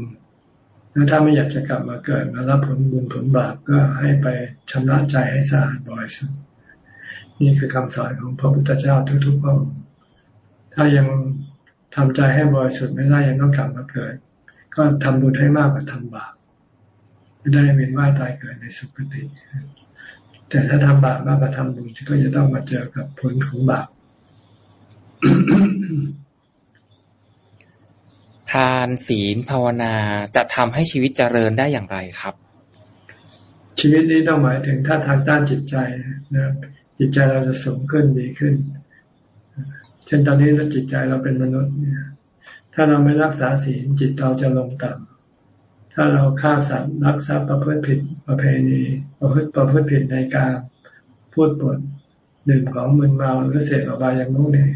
แล้วถ้าไม่อยากจะกลับมาเกิดมารับผลบุญผลบาปก็ให้ไปชำระใจให้สะอาดบริสุทธิ์นี่คือคำสอนของพระพุทธเจ้าทุกๆพระองค์ถ้ายังทำใจให้บริสุทธิ์ไม่ได้ยังต้องกลับมาเกิด ก็ทำบุญให้มากกว่าทำบาปไม่ได้เวียนว่ายตายเกิดในสุคติ แต่ถ้าทำบาปมากกว่าทำบุญก็จะต้องมาเจอกับผลของบาปทานศีลภาวนาจะทำให้ชีวิตเจริญได้อย่างไรครับ ชีวิตนี้ต้องหมายถึงถ้าทางด้านจิตใจนะจิตใจเราจะสูงขึ้นดีขึ้น เช่นตอนนี้เราจิตใจเราเป็นมนุษย์เนี่ย ถ้าเราไม่รักษาศีลจิตเราจะลงต่ำถ้าเราฆ่าสัตว์รักทรัพย์ประพฤติผิด ประเพณีประพฤติประพฤติผิดในการพูดปดดื่มของมึนเมาหรือเสพอบายอย่างนู้นนี่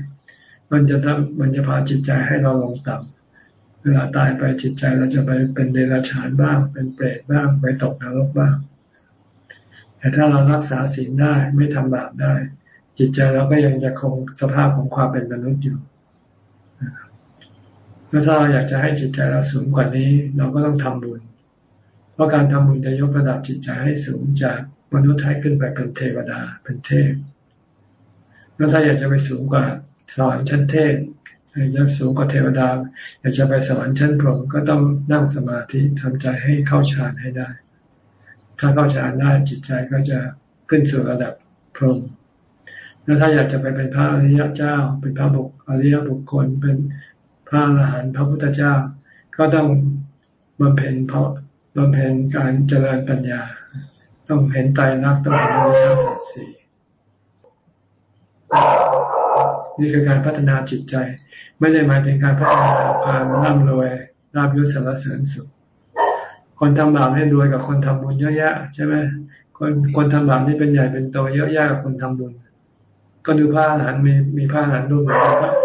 มันจะทำมันจะพาจิตใจให้เราลงต่ำเวลาตายไปจิตใจเราจะไปเป็นเดรัจฉานบ้าง เป็นเปรตบ้างไปตกนรกบ้าง แต่ถ้าเรารักษาศีลได้ไม่ทำบาปได้ จิตใจเราก็ยังจะคงสภาพของความเป็นมนุษย์อยู่แล้วถ้าเราอยากจะให้จิตใจเราสูงกว่านี้ เราก็ต้องทำบุญ เพราะการทำบุญจะยกระดับจิตใจให้สูงจากมนุษย์ให้ขึ้นไปเป็นเทวดาเป็นเทพแล้วถ้าอยากจะไปสูงกว่าสวรรค์ชั้นเทพอยากสูงกว่าเทวดา อยากจะไปสวรรค์ชั้นพรหมก็ต้องนั่งสมาธิทำใจให้เข้าฌานให้ได้ ถ้าเข้าฌานได้จิตใจก็จะขึ้นสู่ระดับพรหมแล้วถ้าอยากจะไปเป็นพระอริยเจ้า เป็นพระบุคอริยบุคคลเป็นพระอรหันต์พระพุทธเจ้า ก็ต้องบำเพ็ญเพราะ บำเพ็ญการเจริญปัญญา ต้องเห็นใจรักต้องเห็นอริยสัจสี่นี่คือการพัฒนาจิตใจ ไม่ได้หมายถึงการพัฒนาความร่ำรวยราบยศสารเสริญสุข คนทำบาปให้รวยกับคนทำบุญเยอะแยะใช่ไหมคนคนทำบาปนี่เป็นใหญ่เป็นโตเยอะแยะกับคนทำบุญ ก็ดูผ้าหลานมีมีผ้าหลานรูปแบบ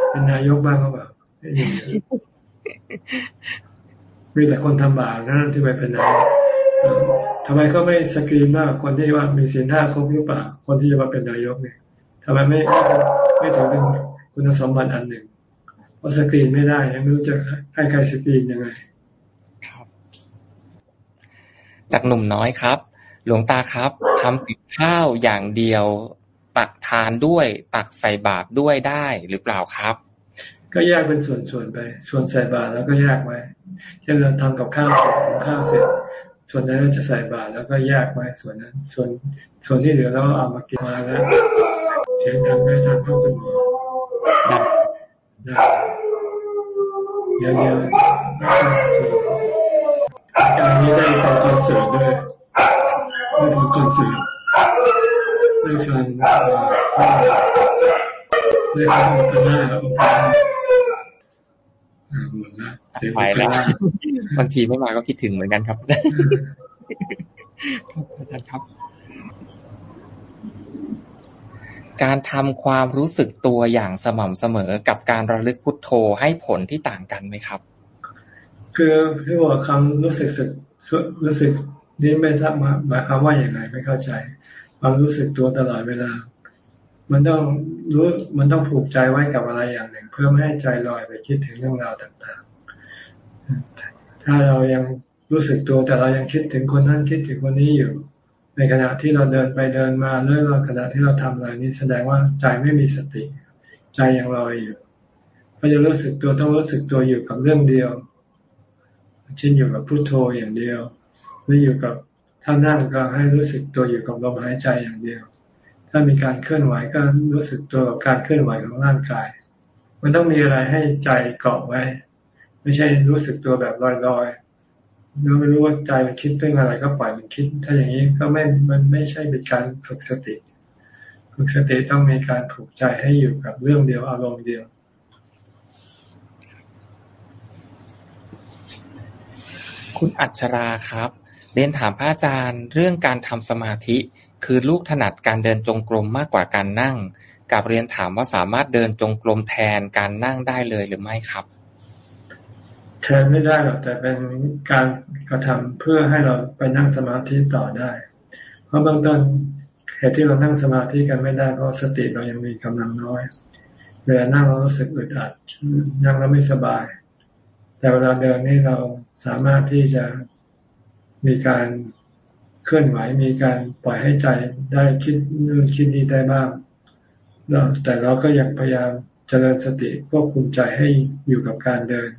เป็นนายกบ้างก็แบบ มีแต่คนทำบาปนั่นที่ไปเป็นนายทำไมเขาไม่สกรีนมากคนที่ว่ามีศีลห้าครบหรือเปล่าคนที่จะมาเป็นนายกเนี่ยทำไมไม่ไม่ถือเป็นคุณสมบัติอันหนึ่งเพราะสกรีนไม่ได้ไม่รู้จะให้ใครสกรีนยังไงจากหนุ่มน้อยครับ หลวงตาครับทำกับข้าวอย่างเดียวตักทานด้วย ตักใส่บาตรด้วยได้หรือเปล่าครับ ก็แยกเป็นส่วนๆไป ส่วนใส่บาตรแล้วก็แยกไว้ เช่นเราทำกับข้าวเสร็จข้าวเสร็จ ส่วนนั้นจะใส่บาตรแล้วก็แยกไว้ส่วนนั้น ส่วนส่วนที่เหลือเราเอามากินมาแล้วเสียงดังได้ทางเข้ากันหมดได้เยอะๆการนี้ได้ไปคอนเสิร์ตด้วยได้ไปคอนเสิร์ตได้ชวน ได้ไปโอเปร่าโอเปร่าหมดละเสียไปแล้วบางทีไม่มาก็คิดถึงเหมือนกันครับอาจารย์ครับ การทำความรู้สึกตัวอย่างสม่ำเสมอกับการระลึกพุทโธให้ผลที่ต่างกันไหมครับ คือที่ว่าคำรู้สึกสึกรู้สึกนี้ไม่ทราบหมายความว่าอย่างไรไม่เข้าใจ ความรู้สึกตัวตลอดเวลา มันต้องรู้มันต้องผูกใจไว้กับอะไรอย่างหนึ่ง เพื่อไม่ให้ใจลอยไปคิดถึงเรื่องราวต่างๆ ถ้าเรายังรู้สึกตัวแต่เรายังคิดถึงคนนั้นคิดถึงคนนี้อยู่ ในขณะที่เราเดินไปเดินมาเรื่องขณะที่เราทำอะไรนี่แสดงว่าใจไม่มีสติ ใจยังลอยอยู่พอจะรู้สึกตัวต้องรู้สึกตัวอยู่กับเรื่องเดียวเช่นอยู่กับพุโทโธอย่างเดียว หรืออยู่กับถ้านั่งก็ให้รู้สึกตัวอยู่กับลมหายใจอย่างเดียว ถ้ามีการเคลื่อนไหวก็รู้สึกตัวกับการเคลื่อนไหวของร่างกาย มันต้องมีอะไรให้ใจเกาะไว้ ไม่ใช่รู้สึกตัวแบบลอยๆเราไม่รู้ว่าใจมันคิดเรื่องอะไรก็ปล่อยมันคิด ถ้าอย่างนี้ก็ไม่มันไม่ใช่เป็นการฝึกสติ ฝึกสติต้องมีการผูกใจให้อยู่กับเรื่องเดียวอารมณ์เดียวคุณอัชราครับ เรียนถามพระอาจารย์เรื่องการทำสมาธิ คือลูกถนัดการเดินจงกรมมากกว่าการนั่งกับเรียนถามว่าสามารถเดินจงกรมแทนการนั่งได้เลยหรือไม่ครับแทนไม่ได้หรอกแต่เป็นการกระทำเพื่อให้เราไปนั่งสมาธิต่อได้ เพราะเบื้องต้นเหตุที่เรานั่งสมาธิกันไม่ได้เพราะสติเรายังมีกำลังน้อย เวลานั่งเรารู้สึกอึดอัดนั่งแล้วไม่สบาย แต่เวลาเดินนี่เราสามารถที่จะมีการ เคลื่อนไหวมีการปล่อยให้ใจได้คิดนู่นคิดนี้ได้บ้างแต่เราก็ยังพยายามเจริญสติควบคุมใจให้อยู่กับการเดิน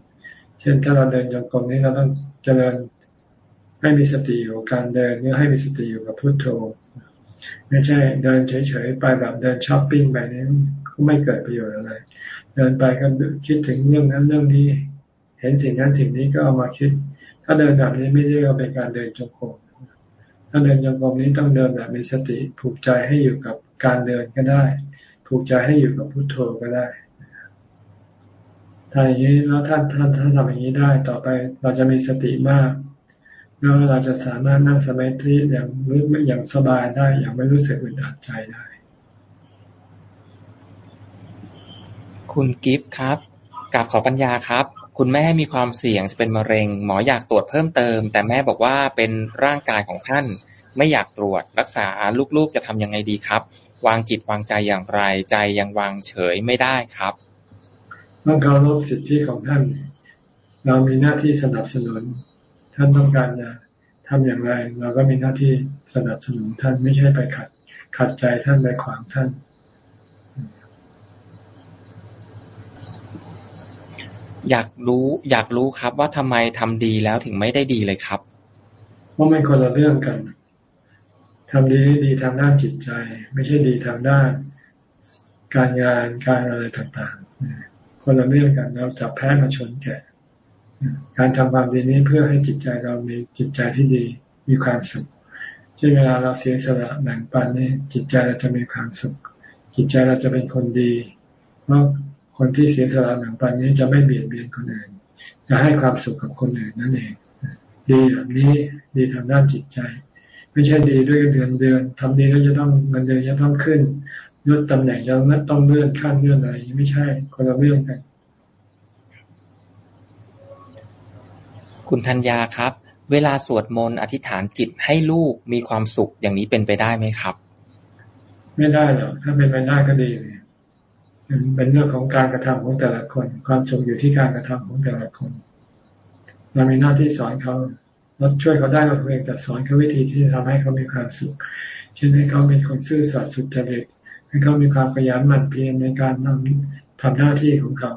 เช่นถ้าเราเดินจงกรมนี้เราต้องเจริญให้มีสติอยู่การเดินหรือให้มีสติอยู่กับพุทโธ ไม่ใช่เดินเฉยๆไปแบบเดินช้อปปิ้งไปนี้ก็ไม่เกิดประโยชน์อะไร เดินไปก็คิดถึงเรื่องนั้นเรื่องนี้ เห็นสิ่งนั้นสิ่งนี้ก็เอามาคิด ถ้าเดินแบบนี้ไม่ได้เรียกว่าเป็นการเดินจงกรม ถ้าเดินจงกรมนี้ต้องเดินแบบมีสติ ผูกใจให้อยู่กับการเดินก็ได้ ผูกใจให้อยู่กับพุทโธก็ได้ถ้าอย่างนี้แล้วท่านท่านท่านทำอย่างนี้ได้ต่อไปเราจะมีสติมาก แล้วเราจะสามารถนั่งสมาธิอย่างรู้อย่างสบายได้อย่างไม่รู้สึกอึดอัดใจได้ คุณกิฟต์ครับกราบขอปัญญาครับ คุณแม่มีความเสี่ยงจะเป็นมะเร็ง หมออยากตรวจเพิ่มเติม แต่แม่บอกว่าเป็นร่างกายของท่าน ไม่อยากตรวจรักษาลูกๆจะทำยังไงดีครับ วางจิตวางใจอย่างไรใจยังวางเฉยไม่ได้ครับต้องเคารพสิทธิของท่าน เรามีหน้าที่สนับสนุน ท่านต้องการจะทำอย่างไร เราก็มีหน้าที่สนับสนุนท่านไม่ใช่ไปขัดขัดใจท่านไปขวางท่าน อยากรู้ อยากรู้ครับว่าทำไมทำดีแล้วถึงไม่ได้ดีเลยครับว่าไม่คนละเรื่องกันทำดีดีทางด้านจิตใจ ไม่ใช่ดีทางด้าน การงานการอะไรต่างๆ คนละเรื่องกันเราจับแพ้มาชนแกะการทำความดีนี้เพื่อให้จิตใจเรามีจิตใจที่ดีมีความสุขเช่นเวลาเราเสียสละแบ่งปันนี่จิตใจเราจะมีความสุข จิตใจเราจะเป็นคนดีเพราะ คนที่เสียสละแบ่งปันนี้จะไม่เบียดเบียนคนอื่นจะให้ความสุขกับคนอื่นนั่นเอง ดีแบบนี้ดีทางด้านจิตใจ ไม่ใช่ดีด้วยเดือนเดือนทำดีแล้วจะต้องเงินเดือนจะต้องขึ้นยศตำแหน่งจะต้องเลื่อนขั้นเลื่อนอะไรไม่ใช่คนละเรื่องกัน คุณธัญญาครับ เวลาสวดมนต์อธิษฐานจิตให้ลูกมีความสุขอย่างนี้เป็นไปได้ไหมครับ ไม่ได้หรอกถ้าเป็นไปได้ก็ดีเเป็นเรื่องของการกระทำของแต่ละคน ความสุขอยู่ที่การกระทำของแต่ละคน เรามีหน้าที่สอนเขาเราช่วยเขาได้ก็เพียงแต่สอนเขาวิธีที่ทำให้เขามีความสุข เช่นให้เขาเป็นคนซื่อสัตย์สุจริตให้เขามีความขยันหมั่นเพียรในการนำทำหน้าที่ของเขา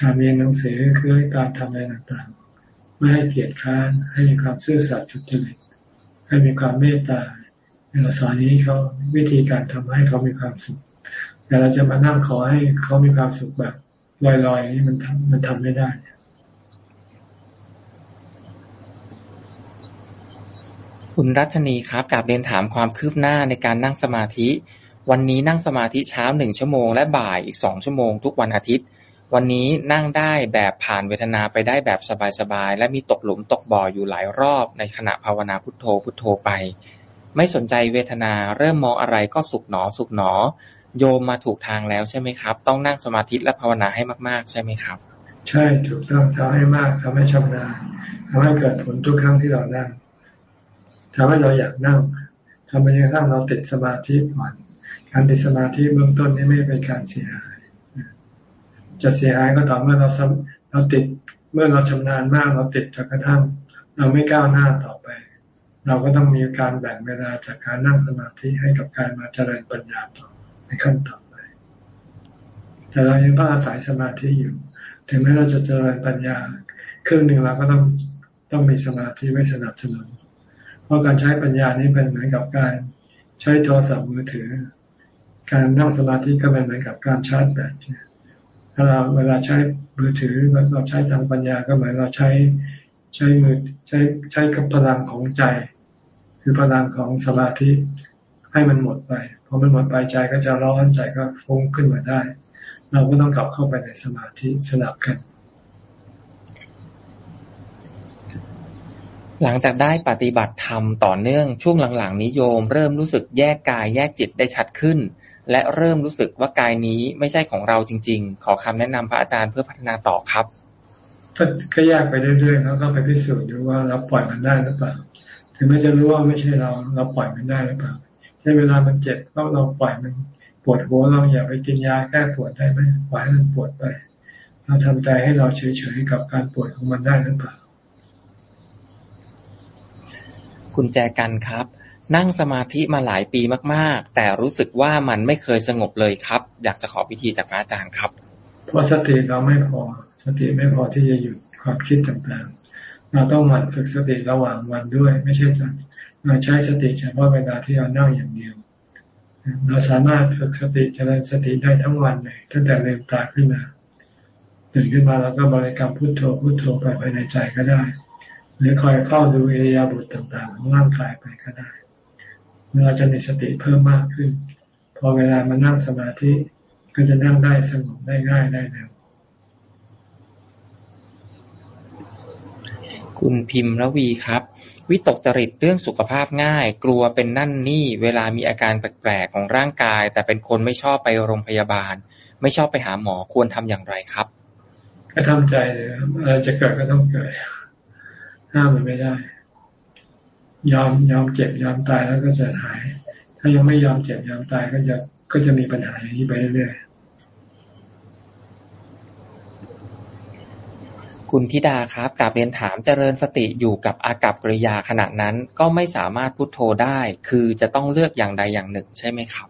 การเรียนหนังสือคือการทำอะไรต่างไม่ให้เกียรติค้านให้มีความซื่อสัตย์สุจริตให้มีความเมตตาเราสอนนี้เขาวิธีการทำให้เขามีความสุข แต่เราจะมานั่งขอให้เขามีความสุขแบบลอยๆนี่มันทำมันทำไม่ได้คุณรัชนีครับกาบเรียนถามความคืบหน้าในการนั่งสมาธิ วันนี้นั่งสมาธิเช้าหนึ่งชั่วโมง และบ่ายอีกสองชั่วโมงทุกวันอาทิตย์ วันนี้นั่งได้แบบผ่านเวทนาไปได้แบบสบายๆและมีตกหลุมตกบ่ออยู่หลายรอบ ในขณะภาวนาพุทโธพุทโธไป ไม่สนใจเวทนาเริ่มมองอะไรก็สุขหนอสุขหนอ โยมมาถูกทางแล้วใช่ไหมครับ ต้องนั่งสมาธิและภาวนาให้มาก ๆ ใช่ไหมครับ ใช่ถูกต้องทำให้มากทำให้ชำนาญทำให้เกิดผลทุกครั้งที่เรานั่งทำให้เราอยากนั่งทำไปจนกระทั่งเราติดสมาธิก่อน การติดสมาธิเบื้องต้นนี้ไม่เป็นการเสียหาย จะเสียหายก็ต่อเมื่อเราเราติดเมื่อเราชำนาญมากเราติดจนกระทั่งเราไม่ก้าวหน้าต่อไป เราก็ต้องมีการแบ่งเวลาจากการนั่งสมาธิให้กับการมาเจริญปัญญาต่อ ขั้นต่อไป แต่เรายังต้องอาศัยสมาธิอยู่ ถึงแม้เราจะเจริญปัญญา เครึ่องหนึ่งเราก็ต้องต้องมีสมาธิไว้สนับสนุน เพราะการใช้ปัญญานี้เป็นเหมือนกับการใช้โทรศัพท์มือถือ การนั่งสมาธิก็เป็นเหมือนกับการชาร์จแบตถ้าเราเวลาใช้มือถือเราใช้ทางปัญญาก็เหมือนเราใช้ใช้มือใช้ใช้กับพลังของใจ คือพลังของสมาธิให้มันหมดไป อมันหมดไปใจก็จะร้อนใจก็ฟุ้งขึ้นมาได้ เราก็ต้องกลับเข้าไปในสมาธิสลับกัน หลังจากได้ปฏิบัติธรรมต่อเนื่องช่วงหลังๆนิโยม เริ่มรู้สึกแยกกายแยกจิตได้ชัดขึ้น และเริ่มรู้สึกว่ากายนี้ไม่ใช่ของเราจริง ๆ ขอคำแนะนำพระอาจารย์เพื่อพัฒนาต่อครับก็แยกไปเรื่อยๆแล้วก็ไปพิสูจน์ดูว่าเราปล่อยมันได้หรือเปล่า ถึงแม้จะรู้ว่าไม่ใช่เราเราปล่อยมันได้หรือเปล่า ในเวลามันเจ็บก็เราปล่อยมันปวดหัวเราอย่าไปกินยาแก้ปวดได้ไหมปล่อยให้มันปวดไปเราทำใจให้เราเฉยๆกับการปวดของมันได้หรือเปล่า คุณแจกันครับ นั่งสมาธิมาหลายปีมาก ๆ แต่รู้สึกว่ามันไม่เคยสงบเลยครับ อยากจะขอพิธีจากพระอาจารย์ครับ เพราะสติเราไม่พอ สติไม่พอที่จะหยุดความคิดต่างๆ เราต้องหมั่นฝึกสติระหว่างวันด้วย ไม่ใช่จะ เราใช้สติเฉพาะเวลาที่เรานั่งอย่างเดียว เราสามารถฝึกสติเจริญสติได้ทั้งวันเลยตั้งแต่เริ่มตาขึ้นมาตื่นขึ้นมาแล้วก็บริกรรมพุทโธพุทโธไปภายในใจก็ได้ หรือคอยเฝ้าดูเอริยาบทต่างๆ ของร่างกายไปก็ได้เราจะมีสติเพิ่มมากขึ้น พอเวลามานั่งสมาธิก็จะนั่งได้สงบได้ง่ายได้เร็วคุณพิมพ์ระวีครับ วิตกจริตเรื่องสุขภาพง่าย กลัวเป็นนั่นนี่ เวลามีอาการแปลก ๆ ของร่างกาย แต่เป็นคนไม่ชอบไปโรงพยาบาล ไม่ชอบไปหาหมอควรทำอย่างไรครับ ก็ทำใจเลยอะไรจะเกิดก็ต้องเกิด ห้ามมันไม่ได้ ยอมยอมเจ็บยอมตายแล้วก็จะหาย ถ้ายังไม่ยอมเจ็บยอมตายก็จะก็จะมีปัญหาอย่างนี้ไปเรื่อย คุณธิดาครับกาบเรียนถามเจริญสติอยู่กับอากับกริยาขณะนั้น ก็ไม่สามารถพุโทโธได้ คือจะต้องเลือกอย่างใดอย่างหนึ่งใช่ไหมครับ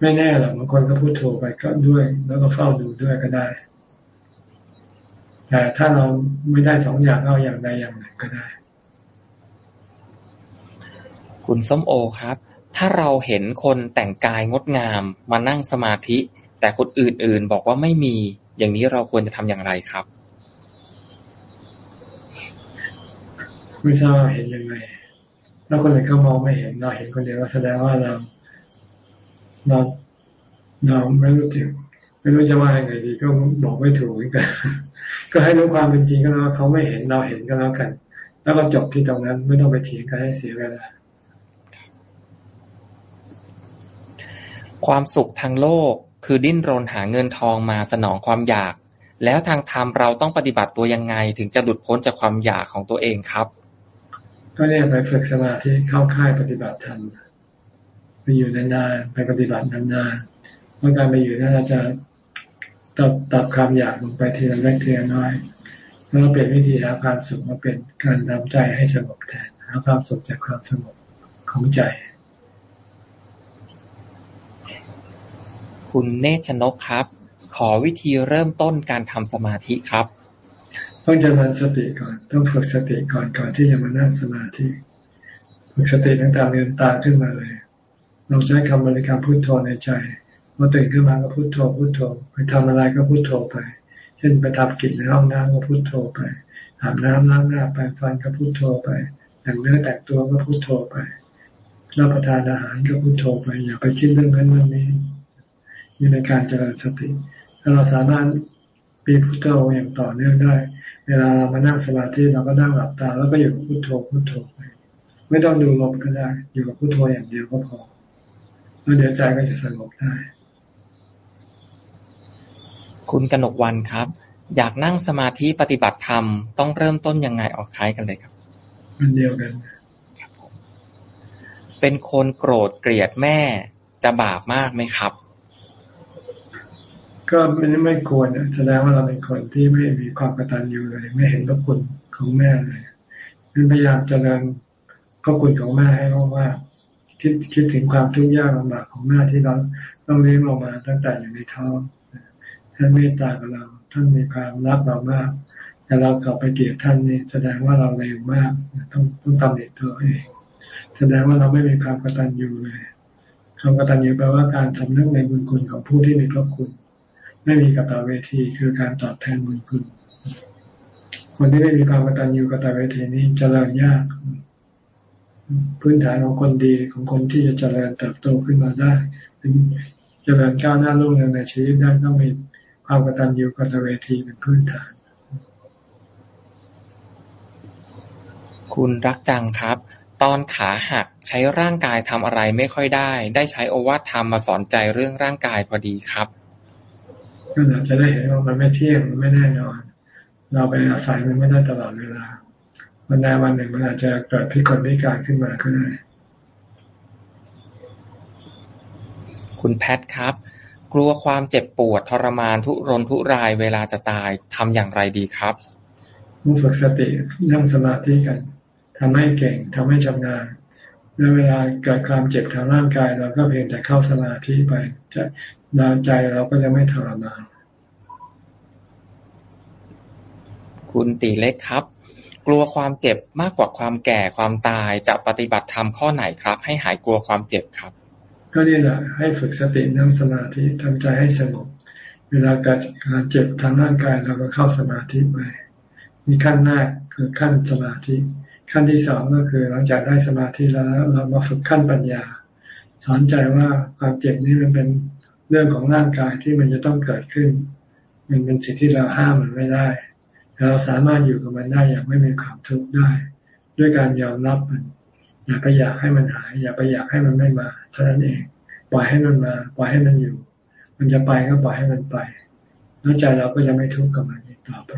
ไม่แน่หรอกบางคนก็พุโทโธไปก็ด้วย แล้วก็เฝ้าดูด้วยก็ได้ แต่ถ้าเราไม่ได้สองอย่างเอาอย่างใดอย่างหนึ่งก็ได้ คุณส้มโอครับ ถ้าเราเห็นคนแต่งกายงดงามมานั่งสมาธิ แต่คนอื่นๆบอกว่าไม่มีอย่างนี้เราควรจะทำอย่างไรครับ ไม่ทราบเห็นยังไงแล้วคนอื่นก็มองไม่เห็นเราเห็นคนเดียวแสดงว่าเราเราเราไม่รู้ถึงไม่รู้จะว่ายังไงดีก็บอกไม่ถูกเหมือนกันก็ให้รู้ความเป็นจริงก็แล้วเขาไม่เห็นเราเห็นก็แล้วกัน แล้วก็จบที่ตรงนั้นไม่ต้องไปเถียงกันให้เสียเวลาความสุขทางโลกคือดิ้นรนหาเงินทองมาสนองความอยาก แล้วทางธรรมเราต้องปฏิบัติตัวยังไง ถึงจะหลุดพ้นจากความอยากของตัวเองครับ ก็เนี่ยไปฝึกสมาธิเข้าค่ายปฏิบัติธรรมไปอยู่นานๆไปปฏิบัตินานๆเพราะการไปอยู่นั้นเราจะตัดตัดความอยากลงไปทีละเล็กทีละน้อยแล้วเปลี่ยนวิธีหาความสุขมาเป็นการทำใจให้สงบแทนหาความสุขจากความสงบของใจ คุณเนชนกครับ ขอวิธีเริ่มต้นการทำสมาธิครับ ต้องเจริญสติก่อน ต้องฝึกสติก่อนก่อนที่จะมานั่งสมาธิฝึกสติตั้งแต่เรียนตาขึ้นมาเลยเราใช้คำบริกรรมพุทโธในใจพอตื่นขึ้นมาก็พุทโธพุทโธไปทำอะไรก็พุทโธไป เช่นไปทำกิจในห้องน้ำก็พุทโธไปอาบน้ำล้างหน้าแปรงฟันก็พุทโธไปแต่งเนื้อแต่งตัวก็พุทโธไปรับประทานอาหารก็พุทโธไป อย่าไปคิดเรื่องนั้นเรื่องนี้นี่ในการเจริญสติ ถ้าเราสามารถปีพุทโธอย่างต่อเนื่องได้ เวลาเรามานั่งสมาธิเราก็นั่งหลับตา แล้วก็อยู่กับพุโทโธพุโทโธไปไม่ต้องดูลมก็ได้ อยู่กับพุโทโธอย่างเดียวก็พอแล้วเดี๋ยวใจก็จะสงบได้ คุณกนกวันครับ อยากนั่งสมาธิปฏิบัติธรรมต้องเริ่มต้นยังไงออกคล้ายกันเลยครับมันเดียวกันครับผมเป็นคนโกรธเกลียดแม่จะบาปมากไหมครับ ก็ไม่ไม่ควรแสดงว่าเราเป็นคนที่ไม่มีความกตัญญูเลย ไม่เห็นพระคุณของแม่เลยพยายามจะเริญพระคุณของแม่ให้มากๆคิดคิดถึงความทุกข์ยากลำบากของแม่ที่เราต้องเลี้ยงเรามาตั้งแต่อยู่ในท้องท่านเมตตากับเรา ท่านมีความรักเรามาก แต่เรากลับไปเกลียดท่านนี่แสดงว่าเราเลวมากต้องต้องตำหนิตัวเองแสดงว่าเราไม่มีความกตัญญูเลยความกตัญญูแปลว่าการทำเรื่องในบุญคุณของผู้ที่มีพระคุณ ไม่มีกตเวทีคือการตอบแทนบุญคุณ คนที่ไม่มีความกตัญญูกตเวทีนี้เจริญยาก พื้นฐานของคนดีของคนที่จะเจริญเติบโตขึ้นมาได้เป็นเจริญก้าวหน้ารุ่งเรืองในชีวิตได้ต้องมีความกตัญญูกตเวทีเป็นพื้นฐาน คุณรักจังครับตอนขาหักใช้ร่างกายทำอะไรไม่ค่อยได้ ได้ใช้โอวาทธรรมมาสอนใจเรื่องร่างกายพอดีครับ ก็อาจจะได้เห็นว่ามันไม่เที่ยงมันไม่แน่นอน เราไปอาศัยมันไม่ได้ตลอดเวลาวันใดวันหนึ่งมันอาจจะเกิดพิกลพิการขึ้นมาก็ได้ คุณแพทครับ กลัวความเจ็บปวดทรมานทุรนทุรายเวลาจะตายทำอย่างไรดีครับผู้ฝึกสตินั่งสมาธิกันทำให้เก่งทำให้ชำนาญแล้วเวลาเกิดความเจ็บทางร่างกายเราก็เพียงแต่เข้าสมาธิไปจะ ดาวใจเราก็จะไม่ทรมานคุณตีเล็กครับ กลัวความเจ็บมากกว่าความแก่ความตายจะปฏิบัติธรรมข้อไหนครับ ให้หายกลัวความเจ็บครับ ก็นี่แหละให้ฝึกสตินั่งสมาธิทำใจให้สงบเวลาเกิดการเจ็บทางร่างกายเราก็เข้าสมาธิไปมีขั้นแรกคือขั้นสมาธิ ขั้นที่สองก็คือหลังจากได้สมาธิแล้ว เรามาฝึกขั้นปัญญา สอนใจว่าความเจ็บนี้มันเป็น เรื่องของร่างกายที่มันจะต้องเกิดขึ้น มันเป็นสิ่งที่เราห้ามมันไม่ได้แต่เราสามารถอยู่กับมันได้อย่างไม่มีความทุกข์ได้ ด้วยการยอมรับมัน อย่าไปอยากให้มันหาย อย่าไปอยากให้มันไม่มาเท่านั้นเองปล่อยให้มันมา ปล่อยให้มันอยู่ มันจะไปก็ปล่อยให้มันไปแล้วใจเราก็จะไม่ทุกข์กับมันอีกต่อไป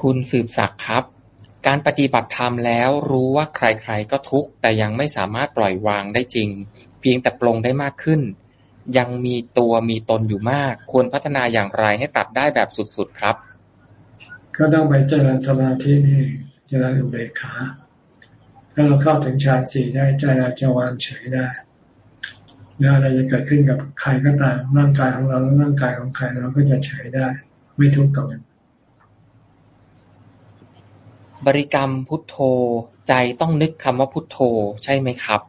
คุณสืบศักดิ์ครับ การปฏิบัติธรรมแล้วรู้ว่าใครๆก็ทุกข์แต่ยังไม่สามารถปล่อยวางได้จริง เพียงแต่ปลงได้มากขึ้น ยังมีตัวมีตนอยู่มาก ควรพัฒนาอย่างไรให้ตัดได้แบบสุดๆครับ ก็ต้องไปเจริญสมาธินี่เจริญอุเบกขาถ้าเราเข้าถึงฌานสี่ได้ใจเราจะวางเฉยได้แล้วอะไรจะเกิดขึ้นกับใครก็ตามร่างกายของเราและร่างกายของใครเราก็จะเฉยได้ ไม่ทุกข์กับมัน บริกรรมพุทโธ ใจต้องนึกคำว่าพุทโธ ใช่ไหมครับ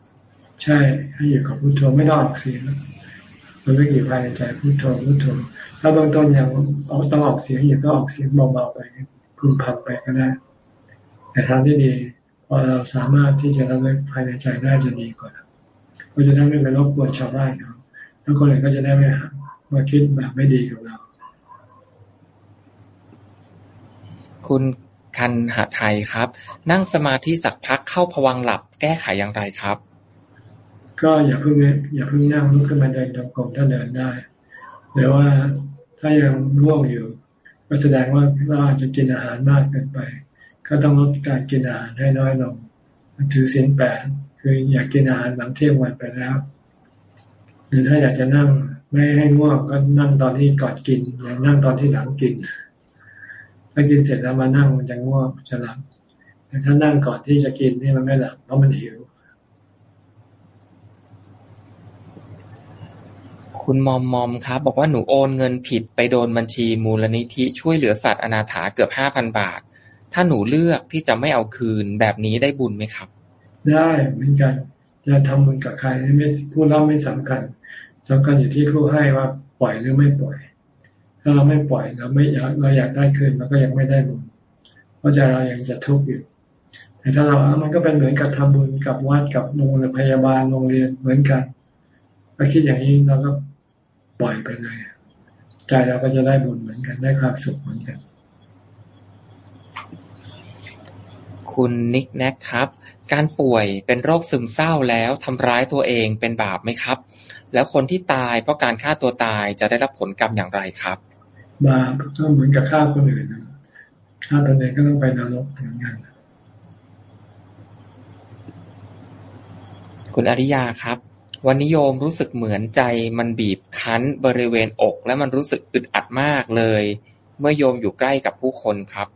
ใช่ให้อยู่กับพุทโธไม่ต้องออกเสียงมันไม่อยู่ภายในใจพุทโธพุทโธ ถ้าบางต้นยังต้องออกเสียงอยู่ก็ออกเสียงเบาๆไปพึมพำไปก็ได้แต่ทางที่ดีพอเราสามารถที่จะระลึกภายในใจได้จะดีกว่าเพราจะได้ไม่ไปรบกวนชาวบ้านเขาแล้วคนอื่นก็จะได้ไม่มาคิดแบบไม่ดีกับเรา คุณ คันหาไทยครับ นั่งสมาธิสักพักเข้าผวังหลับแก้ไขอย่างไรครับ ก็อย่าเพิ่งอย่าเพิ่งนั่งลุกขึ้นมาเดินจงกรมถ้าเดินได้แต่ว่าถ้ายังร่วงอยู่ ก็แสดงว่าเราอาจจะกินอาหารมากเกินไป ก็ต้องลดการกินอาหารให้น้อยลงถือศีลแปดคืออยากกินอาหารหลังเที่ยงวันไปแล้ว หรือถ้าอยากจะนั่งไม่ให้ง่วงก็นั่งตอนที่ก่อนกินอย่านั่งตอนที่หลังกิน ถ้ากินเสร็จแล้วมานั่งมันจะง่วงจะหลับแต่ถ้านั่งก่อนที่จะกินนี่มันไม่หลับเพราะมันหิว คุณมอมมอมครับ บอกว่าหนูโอนเงินผิดไปโดนบัญชีมูลนิธิช่วยเหลือสัตว์อนาถาเกือบห้าพันบาท ถ้าหนูเลือกที่จะไม่เอาคืนแบบนี้ได้บุญไหมครับ ได้เหมือนกันจะทำบุญกับใครไม่ผู้รับไม่สำคัญสำคัญอยู่ที่ผู้ให้ว่าปล่อยหรือไม่ปล่อย ถ้าเราไม่ปล่อยเราไม่อยากเราอยากได้คืนมันก็ยังไม่ได้บุญเพราะใจเรายังจะทุกข์อยู่ แต่ถ้าเรามันก็เป็นเหมือนกับทำบุญกับวัดกับโรงเรียนพยาบาลโรงเรียนเหมือนกันถ้าคิดอย่างนี้เราก็ปล่อยไปเลยใจเราก็จะได้บุญเหมือนกันได้ความสุขเหมือนกัน คุณนิกแนกครับ การป่วยเป็นโรคซึมเศร้าแล้วทำร้ายตัวเองเป็นบาปไหมครับ แล้วคนที่ตายเพราะการฆ่าตัวตายจะได้รับผลกรรมอย่างไรครับ บาปก็เหมือนกับฆ่าคนอื่นฆ่าตนเองก็ต้องไปนรกเหมือนกันคุณอริยาครับ วันนิยมรู้สึกเหมือนใจมันบีบคั้นบริเวณอก และมันรู้สึกอึดอัดมากเลย เมื่อโยมอยู่ใกล้กับผู้คนครับ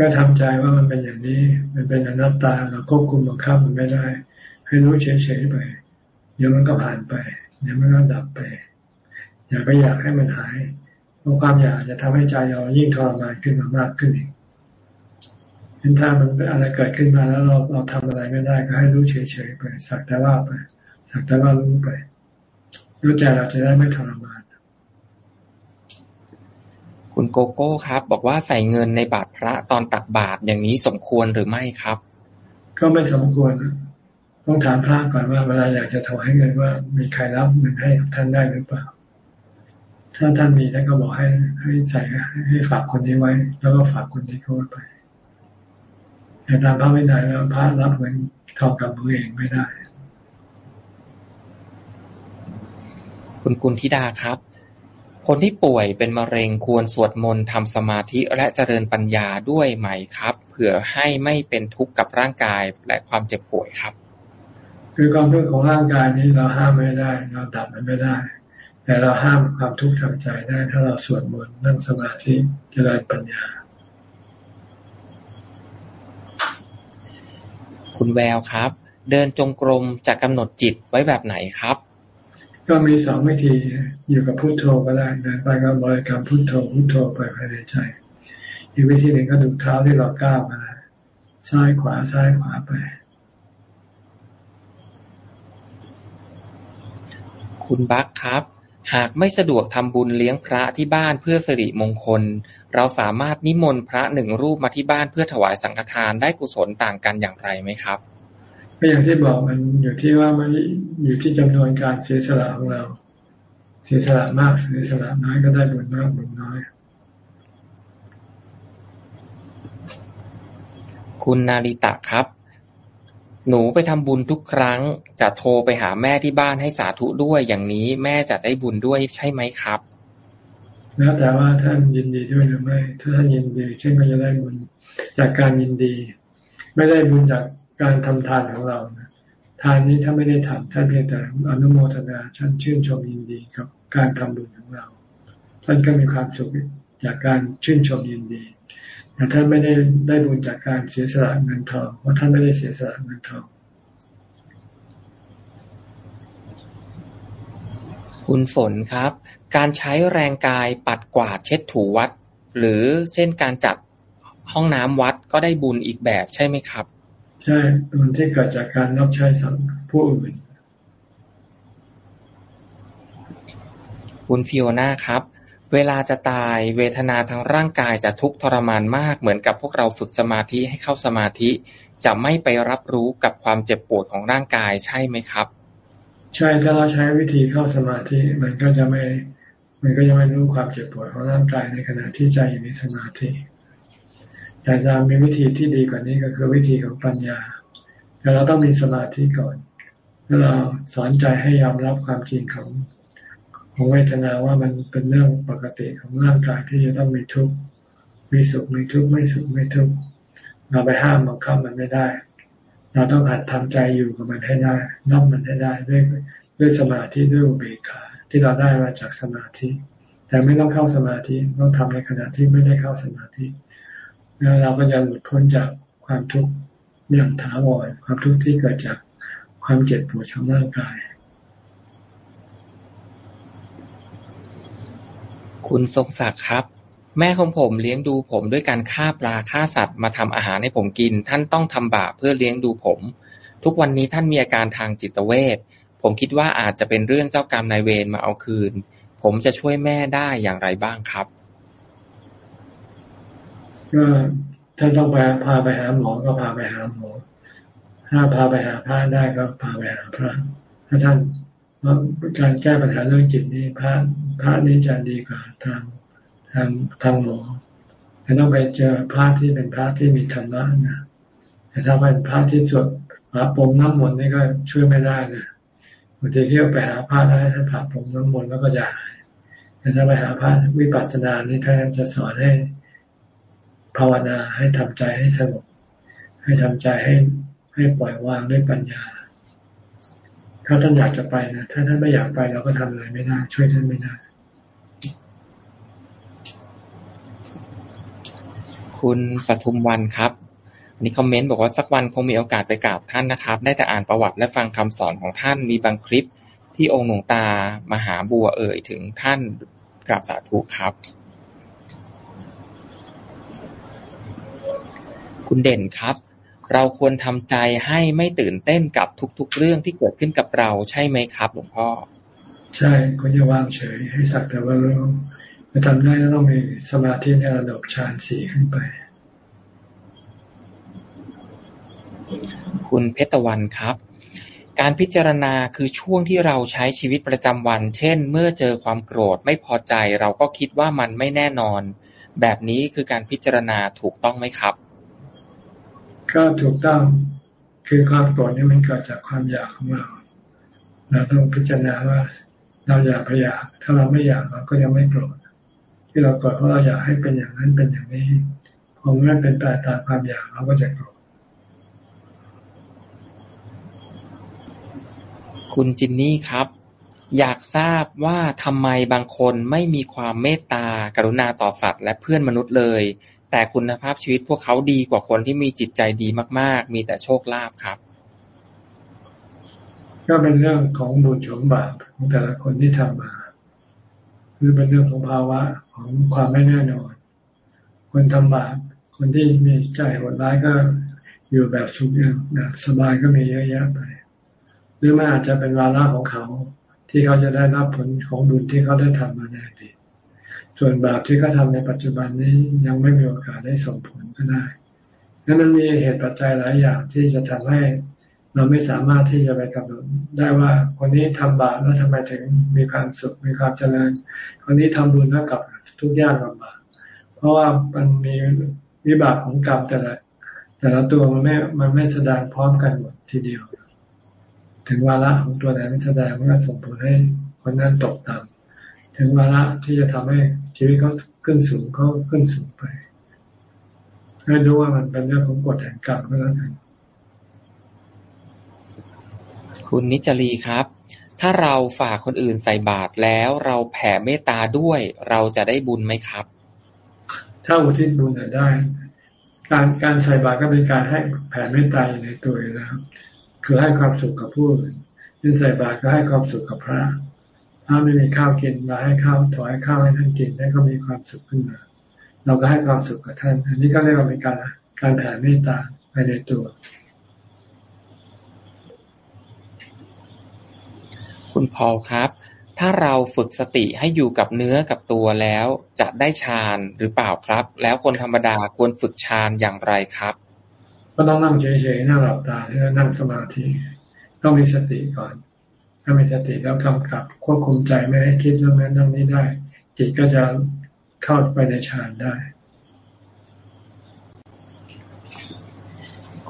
ก็ทำใจว่ามันเป็นอย่างนี้ มันเป็นอนัตตาเราควบคุมบังคับมันไม่ได้ ให้รู้เฉยๆไป เดี๋ยวมันก็ผ่านไป เดี๋ยวมันก็ดับไป อย่าไปอยากให้มันหาย เพราะความอยากจะทำให้ใจเรายิ่งทรมานขึ้นมามากขึ้นอีกเห็นถ้ามันเป็นอะไรเกิดขึ้นมาแล้วเราเราทำอะไรไม่ได้ก็ให้รู้เฉยๆไป สักแต่ว่าไป สักแต่ว่ารู้ไปรู้ใจเราจะได้ไม่ทรมาน คุณโกโก้ครับ บอกว่าใส่เงินในบาทพระตอนตักบาตรอย่างนี้สมควรหรือไม่ครับ ก็ไม่สมควรต้องถามพระก่อนว่าเวลาอยากจะถวายเงินว่า มีใครรับเงินให้ท่านได้หรือเปล่า ถ้าท่านมีท่านก็บอกให้ให้ใส่ให้ฝากคนนี้ไว้ แล้วก็ฝากคนนี้เข้าไปแต่ตามพระไม่ได้แล้วพระรับเงินทองกับมือเองไม่ได้ คุณกุลธิดาครับ คนที่ป่วยเป็นมะเร็งควรสวดมนต์ ทำสมาธิ และเจริญปัญญาด้วยไหมครับ เผื่อให้ไม่เป็นทุกข์กับร่างกายและความเจ็บป่วยครับ คือความทุกข์ของร่างกายนี้เราห้ามไม่ได้ เราดับมันไม่ได้ แต่เราห้ามความทุกข์ทางใจได้ ถ้าเราสวดมนต์นั่งสมาธิเจริญปัญญา คุณแววครับ เดินจงกรมจะกำหนดจิตไว้แบบไหนครับ ก็มีสองวิธีอยู่กับพุโทโธก็ได้เดินไปก็บริกรรมพุโทโธพุโทโธไปภายในใจอีกวิธีหนึ่งก็ดูเท้าที่เราก้าวมาซ้ายขวาซ้ายขวาไป คุณบักครับ หากไม่สะดวกทำบุญเลี้ยงพระที่บ้านเพื่อสิริมงคล เราสามารถนิมนต์พระหนึ่งรูปมาที่บ้านเพื่อถวายสังฆทานได้กุศลต่างกันอย่างไรไหมครับ ก็อย่างที่บอกมันอยู่ที่ว่ามันอยู่ที่จำนวนการเสียสละของเรา เสียสละมากเสียสละน้อยก็ได้บุญมากบุญน้อย คุณนาริตะครับ หนูไปทำบุญทุกครั้ง จะโทรไปหาแม่ที่บ้านให้สาธุด้วยอย่างนี้แม่จะได้บุญด้วยใช่ไหมครับแล้วแต่ว่าท่านยินดีด้วยหรือไม่ ถ้าท่านยินดีเช่นก็จะได้บุญจากการยินดี ไม่ได้บุญจาก การทำทานของเราทานนี้ถ้าไม่ได้ทำท่านเพียงแต่อนุโมทนาท่านชื่นชมยินดีกับการทำบุญของเรา ท่านก็มีความสุขจากการชื่นชมยินดีแต่ท่านไม่ได้ได้บุญจากการเสียสละเงินทองเพราะท่านไม่ได้เสียสละเงินทอง คุณฝนครับ การใช้แรงกายปัดกวาดเช็ดถูวัด หรือเช่นการจัดห้องน้ำวัดก็ได้บุญอีกแบบใช่ไหมครับ ใช่บุญที่เกิดจากการรับใช้สังผู้อื่น คุณฟิโอนาครับ เวลาจะตายเวทนาทางร่างกายจะทุกข์ทรมานมากเหมือนกับพวกเราฝึกสมาธิให้เข้าสมาธิ จะไม่ไปรับรู้กับความเจ็บปวดของร่างกายใช่ไหมครับ ใช่ถ้าเราใช้วิธีเข้าสมาธิมันก็จะไม่มันก็จะไม่รู้ความเจ็บปวดของร่างกายในขณะที่ใจอยู่ในสมาธิ แต่จะมีวิธีที่ดีกว่านี้ก็คือวิธีของปัญญา แต่เราต้องมีสมาธิก่อนแล้วเราสอนใจให้ยอมรับความจริงของของเวทนาว่ามันเป็นเรื่องปกติของร่างกายที่จะต้องมีทุกข์มีสุขมีทุกข์ไม่สุขไม่ทุกข์เราไปห้ามบังคับมันไม่ได้ เราต้องหัดทำใจอยู่กับมันให้ได้นับมันให้ได้ด้วยด้วยสมาธิด้วยอุเบกขาที่เราได้มาจากสมาธิ แต่ไม่ต้องเข้าสมาธิต้องทำในขณะที่ไม่ได้เข้าสมาธิ แล้วเราก็จะหลุดพ้นจากความทุกข์อย่างถาวรความทุกข์ที่เกิดจากความเจ็บปวดของร่างกาย คุณทรงศักดิ์ครับ แม่ของผมเลี้ยงดูผมด้วยการฆ่าปลาฆ่าสัตว์มาทำอาหารให้ผมกิน ท่านต้องทำบาปเพื่อเลี้ยงดูผม ทุกวันนี้ท่านมีอาการทางจิตเวชผมคิดว่าอาจจะเป็นเรื่องเจ้ากรรมนายเวรมาเอาคืน ผมจะช่วยแม่ได้อย่างไรบ้างครับ ก็ท่านต้องไปพาไปหาหมอก็พาไปหาหมอ ถ้าพาไปหาพระได้ก็พาไปหาพระถ้าท่านการแก้ปัญหาเรื่องจิตนี้พระพระนี้จะดีกว่าทางทางทางหมอแต่ต้องไปเจอพระที่เป็นพระที่มีธรรมะนะแต่ถ้าเป็นพระที่สวดพระปมน้ำมนต์นี่ก็ช่วยไม่ได้นะบางทีที่เราไปหาพระแล้วท่านผ่าปมน้ำมนต์แล้วก็จะหายแต่ถ้าไปหาพระวิปัสสนานี่ท่านจะสอนให้ ภาวนาให้ทำใจให้สงบให้ทำใจให้ให้ปล่อยวางด้วยปัญญา ถ้าท่านอยากจะไปนะถ้าท่านไม่อยากไปเราก็ทำอะไรไม่ได้ ช่วยท่านไม่ได้คุณปทุมวันครับนนี้คอมเมนต์บอกว่าสักวันคงมีโอกาสไปกราบท่านนะครับ ได้แต่อ่านประวัติและฟังคำสอนของท่านมีบางคลิปที่องค์หลวงตามหาบัวเอ่ยถึงท่านกราบสาธุครับ คุณเด่นครับ เราควรทำใจให้ไม่ตื่นเต้นกับทุกๆ เรื่องที่เกิดขึ้นกับเราใช่ไหมครับ หลวงพ่อ ใช่คนจะวางเฉยให้สักแต่ว่ารู้จะทำได้ต้องมีสมาธิในระดับฌานสี่ขึ้นไป คุณเพชรวันครับการพิจารณาคือช่วงที่เราใช้ชีวิตประจำวัน เช่น เมื่อเจอความโกรธไม่พอใจ เราก็คิดว่ามันไม่แน่นอน แบบนี้คือการพิจารณาถูกต้องไหมครับ ก็ถูกต้องคือความโกรธนี่มันเกิดจากความอยากของเรา เราต้องพิจารณาว่า เราอยากไปอยาก ถ้าเราไม่อยากเราก็ยังไม่โกรธที่เราโกรธเพราะเราอยากให้เป็นอย่างนั้นเป็นอย่างนี้พอไม่เป็นไปตามความอยากเราก็จะโกรธคุณจินนี่ครับ อยากทราบว่าทำไมบางคนไม่มีความเมตตากรุณาต่อสัตว์ และเพื่อนมนุษย์เลย แต่คุณภาพชีวิตพวกเขาดีกว่าคนที่มีจิตใจดีมาก ๆ มีแต่โชคลาภครับ ก็เป็นเรื่องของบุญชมบาปของแต่ละคนที่ทำมาคือเป็นเรื่องของภาวะของความไม่แน่นอน คนทำบาปคนที่มีใจโหดร้ายก็อยู่แบบสุขแบบสบายก็มีเยอะแยะไป หรือมันอาจจะเป็นวาระของเขา ที่เขาจะได้รับผลของบุญที่เขาได้ทำมาในอดีต ส่วนบาปที่เขาทาในปัจจุบันนี้ยังไม่มีโอกาสได้ส่งผลก็ได้นั้นมันมีเหตุปัจจัยหลายอย่างที่จะทำให้เราไม่สามารถที่จะไปกำหนดได้ว่าคนนี้ทำบาปแล้วทำไมถึงมีความสุขมีความเจริญ คนนี้ทำบุญแล้วกับทุกยากลำบากเพราะว่ามันมีวิบากของกรรมแต่ละแต่ละตัวมันไม่มันไม่แสดงพร้อมกันหมดทีเดียว ถึงวาระของตัวไหนั้นแสดงว่าส่งผลให้คนนั้นตกต่ำถึงวาระที่จะทำให้ ชีวิตเขาขึ้นสูงเขาขึ้นสูงไป ให้รู้ว่ามันเป็นเรื่องของกฎแห่งกรรมเท่านั้นเองคุณนิจรีครับ ถ้าเราฝากคนอื่นใส่บาตรแล้วเราแผ่เมตตาด้วย เราจะได้บุญไหมครับ ถ้าอุทิศบุญได้ การการใส่บาตรก็เป็นการให้แผ่เมตตาอยู่ในตัวอยู่แล้วคือให้ความสุขกับผู้อื่นยื่นใส่บาตรก็ให้ความสุขกับพระ ถ้าไม่มีข้าวกินเราให้ข้าวถอยข้าวให้ท่านกินได้ก็มีความสุขขึ้นมา เราก็ให้ความสุขกับท่าน อันนี้ก็เรียกว่าเป็นการการแผ่เมตตาภายในตัว คุณพอลครับ ถ้าเราฝึกสติให้อยู่กับเนื้อกับตัวแล้วจะได้ฌานหรือเปล่าครับ แล้วคนธรรมดาควรฝึกฌานอย่างไรครับ ก็ต้องนั่งเฉยๆนั่งหลับตาแล้วนั่งสมาธิต้องมีสติก่อน ถ้ามีสติแล้วกำกับควบคุมใจไม่ให้คิดเรื่องนั้นเรื่องนี้ได้ จิตก็จะเข้าไปในฌานได้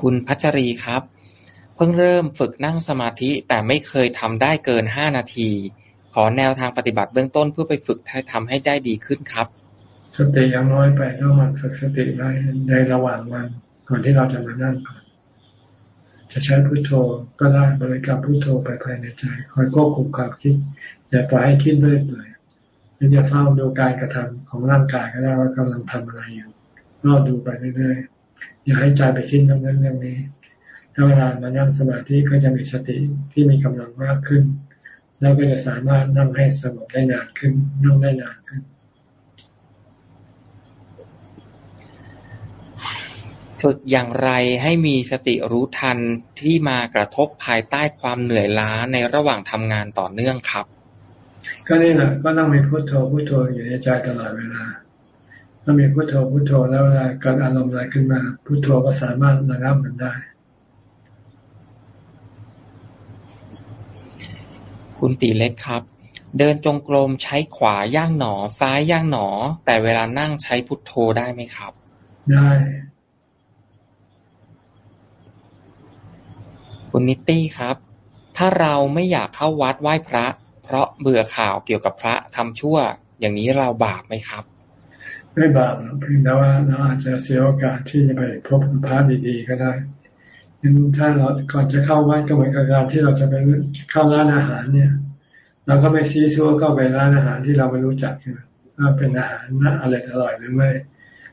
คุณพัชรีครับ เพิ่งเริ่มฝึกนั่งสมาธิแต่ไม่เคยทำได้เกินห้านาที ขอแนวทางปฏิบัติเบื้องต้นเพื่อไปฝึกให้ทำให้ได้ดีขึ้นครับ สติยังน้อยไปต้องมันฝึกสติได้ในระหว่างวันก่อนที่เราจะมานั่งก่อน จะใช้พุโทโธก็ได้บริกรรมพุโทโธไปภายในใจ คอยควบคุมความคิด อย่าปล่อยให้คิดเรื่อยเปื่อยจะเฝ้าดูการกระทำของร่างกายก็ได้ว่ากำลังทำอะไรอยู่รอดูไปเรื่อยๆอย่าให้ใจไปคิดเรื่องนั้นเรื่องนี้ถ้าเวลามานั่งสมาธิก็จะมีสติที่มีกำลังมากขึ้น แล้วก็จะสามารถนั่งให้สงบได้นานขึ้นนั่งได้นานขึ้น ฝึกอย่างไรให้มีสติรู้ทันที่มากระทบภายใต้ความเหนื่อยล้าในระหว่างทำงานต่อเนื่องครับ ก็นี่แหละก็ต้องมีพุโทโธพุโทโธอยู่ในใจตลอดเวลาถ้ามีพุโทโธพุโทโธแล้วเวลาเกิดอารมณ์อะไรขึ้นมา พุโทโธก็สามารถระงับมันได้ คุณตีเล็กครับเดินจงกรมใช้ขวาย่างหนอ ซ้ายย่างหนอ แต่เวลานั่งใช้พุทโธได้ไหมครับ ได้ คุณนิตตี้ครับ ถ้าเราไม่อยากเข้าวัดไหว้พระ เพราะเบื่อข่าวเกี่ยวกับพระทำชั่ว อย่างนี้เราบาปไหมครับไม่บาปเพียงแต่ว่าเราอาจจะเสียโอกาสที่จะไปพบพระดีๆก็ได้ยังถ้าเราก่อนจะเข้าวัดก็เหมือนกับการที่เราจะไปเข้าร้านอาหารเนี่ย เราก็ไม่ซีซัวเข้าไปร้านอาหารที่เราไม่รู้จักใช่ไหมว่าเป็นอาหารน่าอร่อยอร่อยหรือไม่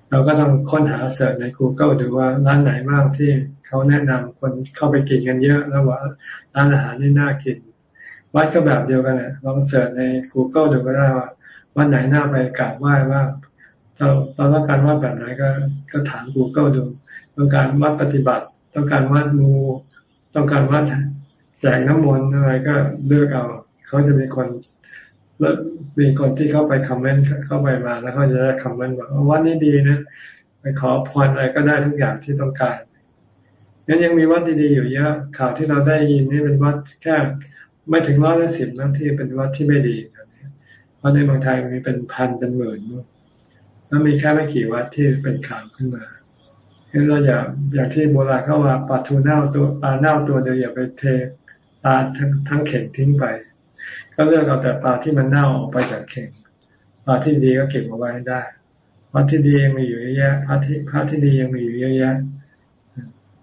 เราก็ต้องค้นหาเสิร์ชใน Google ดูว่าร้านไหนบ้างที่เขาแนะนำคนเข้าไปกินกันเยอะแล้วว่าร้านอาหารนี่น่ากิน วัดก็แบบเดียวกันนะลองเสิร์ชใน Google ดูก็ได้ว่าวันไหนน่าไปกราบไหว้ว่าเราเราต้องการวัดแบบไหนก็ก็ถาม Google ดูต้องการวัดปฏิบัติ ต้องการวัดมูต้องการวัดแจกน้ำมนต์อะไรก็เลือกเอา เขาจะมีคนแล้ว มีคนที่เข้าไปคอมเมนต์เข้าไปมาแล้วเขาจะได้คอมเมนต์บอกว่าวัดนี้ดีนะไปขอพรอะไรก็ได้ทุกอย่างที่ต้องการงั้นยังมีวัดดีๆอยู่เยอะข่าวที่เราได้ยินนี่เป็นวัดแค่ไม่ถึงร้อยละสิบนั่นที่เป็นวัดที่ไม่ดีเพราะในเมืองไทยมีเป็นพันเป็นหมื่นแล้วมีแค่ไม่กี่วัดที่เป็นข่าวขึ้นมาเห็นเราอย่าอย่างที่โบราณเขาว่าปลาทูเน่าตัวปลาเน่าตัวเดียวอย่าไปเทปลาทั้งทั้งเข่งทิ้งไป ก็เลือกเอาแต่ปลาที่มันเน่าออกไปจากเข่งปลาที่ดีก็เก็บเอาไว้ได้พระที่ดียังมีอยู่เยอะแยะพระที่พระที่ดียังมีอยู่เยอะแยะ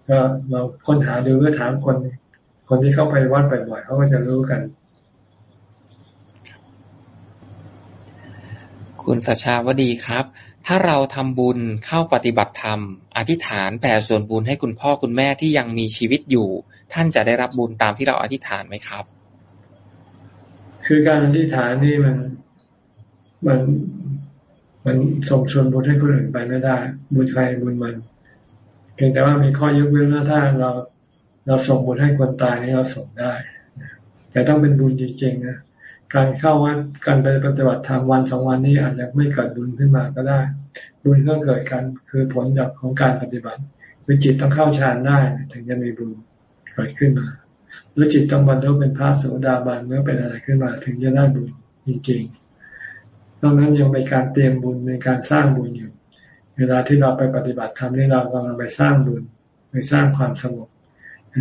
ก็เราค้นหาดูก็ถามคน คนที่เข้าไปวัดบ่อยๆเขาก็จะรู้กัน คุณสชาวดีครับ ถ้าเราทำบุญเข้าปฏิบัติธรรม อธิษฐานแผ่ส่วนบุญให้คุณพ่อคุณแม่ที่ยังมีชีวิตอยู่ ท่านจะได้รับบุญตามที่เราอธิษฐานไหมครับ คือการอธิษฐานนี่มันมันมันส่งชวนบุญให้คนอื่นไปไม่ได้ บุญใครบุญมันเพียงแต่ว่ามีข้อยกเว้นว่าถ้าเราเราส่งบุญให้คนตายนี่เราส่งได้ แต่ต้องเป็นบุญจริงๆนะการเข้าวัดการไปปฏิบัติธรรมวันสองวันนี้อาจจะไม่เกิดบุญขึ้นมาก็ได้ บุญก็เกิดกันคือผลจากของการปฏิบัติวิจิตต้องเข้าฌานได้ ถึงจะมีบุญเกิดขึ้นมา หรือจิตต้องบรรลุเป็นพระโสดาบันเมื่อเป็นอะไรขึ้นมาถึงจะได้บุญจริงๆตรงนั้นยังเป็นการเตรียมบุญในการสร้างบุญอยู่ เวลาที่เราไปปฏิบัติธรรมนี่เรากำลังไปสร้างบุญไปสร้างความสงบ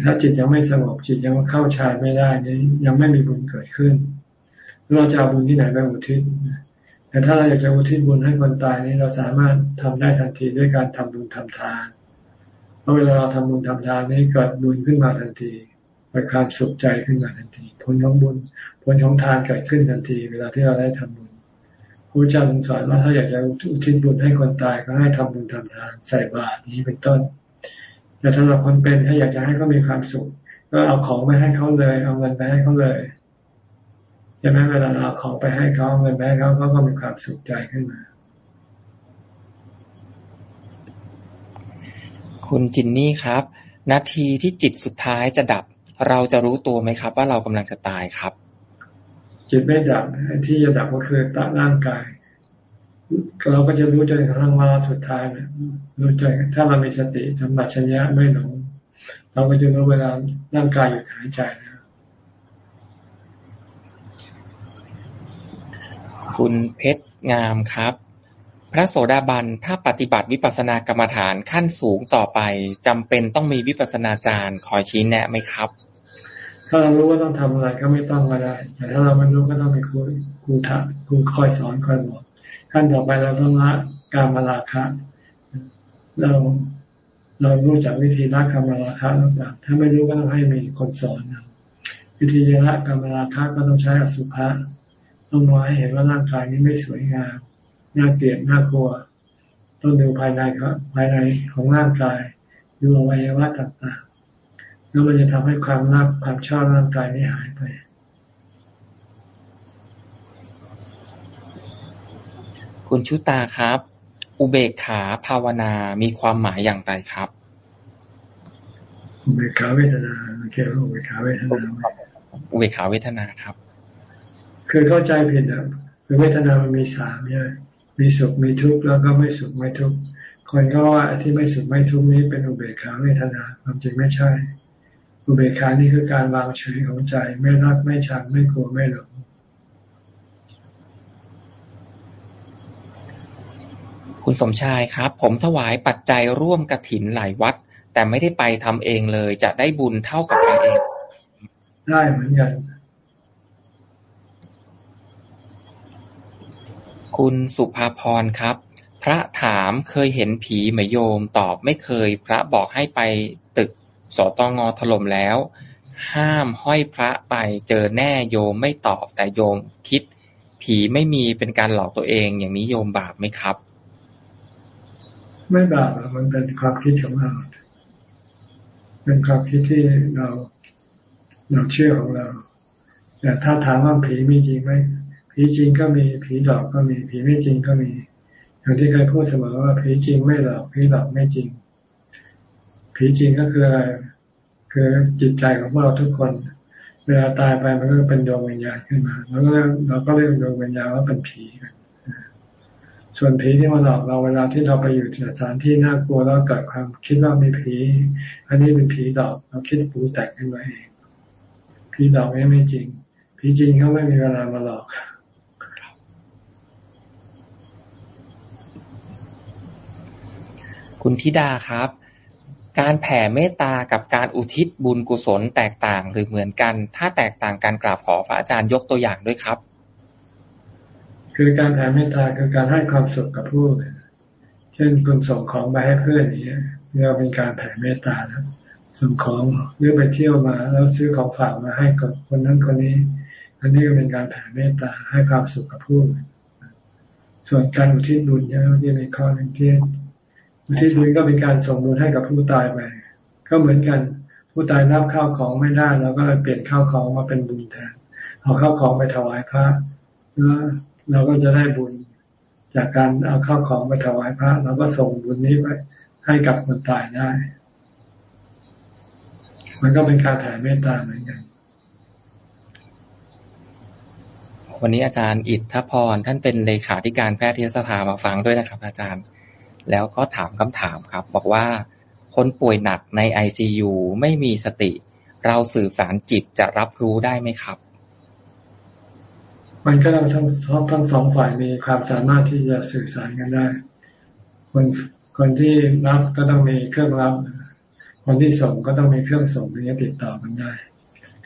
ถ้าจิตยังไม่สงบจิตยังเข้าฌานไม่ได้นี่ยังไม่มีบุญเกิดขึ้น เราจะเอาบุญที่ไหนไปอุทิศแต่ถ้าเราอยากจะอุทิศบุญให้คนตายนี่เราสามารถทำได้ทันทีด้วยการทำบุญทำทานเพราะเวลาเราทำบุญทำทานนี่เกิดบุญขึ้นมาทันที กิดความสุขใจขึ้นมาทันที ผลของบุญ ผลของทานเกิดขึ้นทันที เวลาที่เราได้ทำบุญพระเจ้าสอนว่าถ้าอยากจะอุทิศบุญให้คนตายก็ให้ทำบุญทำทานใส่บาตรนี้เป็นต้นแต่สำหรับคนเป็นถ้าอยากจะให้เขามีความสุข ก็เอาของไปให้เขาเลย เอาเงินไปให้เขาเลยช่ไหมเวลาเราของไปให้เขาเงินไปให้เขาเขาก็มีความสุขใจขึ้นมา คุณจินนี่ครับ นาทีที่จิตสุดท้ายจะดับ เราจะรู้ตัวไหมครับ ว่าเรากำลังจะตายครับ จิตไม่ดับที่จะดับก็คือตาร่างกายเราก็จะรู้จนกระทั่งว่าสุดท้ายเนี่ยรู้ใจถ้าเรามีสติสัมปชัญญะไม่หลงเราก็จะรู้เวลาร่างกายหยุดหายใจนะคุณเพชรงามครับ พระโสดาบันถ้าปฏิบัติวิปัสสนากรรมฐานขั้นสูงต่อไปจำเป็นต้องมีวิปัสสนาจารย์คอยชี้แนะไหมครับ ถ้าเรารู้ว่าต้องทำอะไรก็ไม่ต้องก็ได้ แต่ถ้าเราไม่รู้ก็ต้องมีครูครูทักครูคอยสอนคอยบอกขั้นต่อไปเราต้องละการมาราคะเราเรารู้จักวิธีละกรรมราคะต่างๆถ้าไม่รู้ก็ต้องให้มีคนสอนวิธีละกรรมราคะก็ต้องใช้อสุภะต้องมองให้เห็นว่าร่างกายนี้ไม่สวยงาม น่าเกลียดน่ากลัว ต้องดูภายในครับภายในของร่างกายดูอวัยวะต่างๆแล้วมันจะทำให้ความรักความชอบร่างกายนี้หายไปคุณชุตาครับ อุเบกขาภาวนามีความหมายอย่างไรครับ อุเบกขาเวทนาเกี่ยวกับอุเบกขาเวทนาอุเบกขาเวทนาครับ คือเข้าใจผิดอะคือเวทนามันมีสามเนี่ย มีสุขมีทุกข์แล้วก็ไม่สุขไม่ทุกข์คนก็ว่าที่ไม่สุขไม่ทุกข์นี้เป็นอุเบกขาเวทนาความจริงไม่ใช่ อุเบกขานี่คือการวางเฉยของใจ ไม่รักไม่ชังไม่กลัวไม่หลงคุณสมชายครับ ผมถวายปัจจัยร่วมกระถินหลายวัด แต่ไม่ได้ไปทำเองเลย จะได้บุญเท่ากับไปเอง ได้เหมือนกัน คุณสุภาพรครับ พระถามเคยเห็นผีไหมโยม ตอบไม่เคย พระบอกให้ไปตึกสตงถล่มแล้ว ห้ามห้อยพระไปเจอแน่โยมไม่ตอบแต่โยมคิด ผีไม่มีเป็นการหลอกตัวเอง อย่างนี้โยมบาปไหมครับ ไม่บาปมันเป็นความคิดของเราเป็นความคิดที่เราเราเชื่อของเราแต่ถ้าถามว่าผีมีจริงไหม ผีจริงก็มีผีหลอกก็มีผีไม่จริงก็มีอย่างที่เคยพูดเสมอว่าผีจริงไม่หลอกผีหลอกไม่จริง ผีจริงก็คืออะไรคือจิตใจของพวกเราทุกคน เวลาตายไปมันก็เป็นดวงวิญญาณขึ้นมาแล้วก็เราก็เรียกดวงวิญญาณว่าเป็นผีกันส่วนผีที่มาหลอกเราเวลาที่เราไปอยู่สถานที่น่ากลัวแล้วเกิดความคิดว่ามีผี อันนี้เป็นผีหลอกเราคิดปูแต่งขึ้นมาเองผีหลอกไม่ไม่จริงผีจริงเขาไม่มีเวลามาหลอก คุณธิดาครับ การแผ่เมตตากับการอุทิศบุญกุศลแตกต่างหรือเหมือนกัน ถ้าแตกต่างการกราบขอพระอาจารย์ยกตัวอย่างด้วยครับ คือการแผ่เมตตาคือการให้ความสุขกับผู้เช่นคุณส่งของไปให้เพื่อนอย่างเงี้ยเรียกเป็นการแผ่เมตตานะส่งของหรือไปเที่ยวมา แล้วซื้อของฝากมาให้กับคนนั้นคนนี้ อันนี้ก็เป็นการแผ่เมตตาให้ความสุขกับผู้ส่วนการอุทิศบุญเนี่ยที่ในข้อหนึ่งที่ อุทิศบุญก็เป็นการส่งบุญให้กับผู้ตายไปก็เหมือนกัน ผู้ตายรับข้าวของไม่ได้เราก็เลยเปลี่ยนข้าวของมาเป็นบุญแทนเอาข้าวของไปถวายพระแล้วเราก็จะได้บุญ จากการเอาข้าวของไปถวายพระเราก็ส่งบุญนี้ไปให้กับคนตายได้ มันก็เป็นการแผ่เมตตาเหมือนกัน วันนี้อาจารย์อิทธพรท่านเป็นเลขาธิการแพทยสภามาฟังด้วยนะครับ อาจารย์ แล้วก็ถามคำถามครับ บอกว่า คนป่วยหนักในไอซียูไม่มีสติ เราสื่อสารจิตจะรับรู้ได้ไหมครับ มันก็ต้องทั้งทั้งสองฝ่ายมีความสามารถที่จะสื่อสารกันได้ คนคนที่รับก็ต้องมีเครื่องรับ คนที่ส่งก็ต้องมีเครื่องส่งถึงจะติดต่อกันได้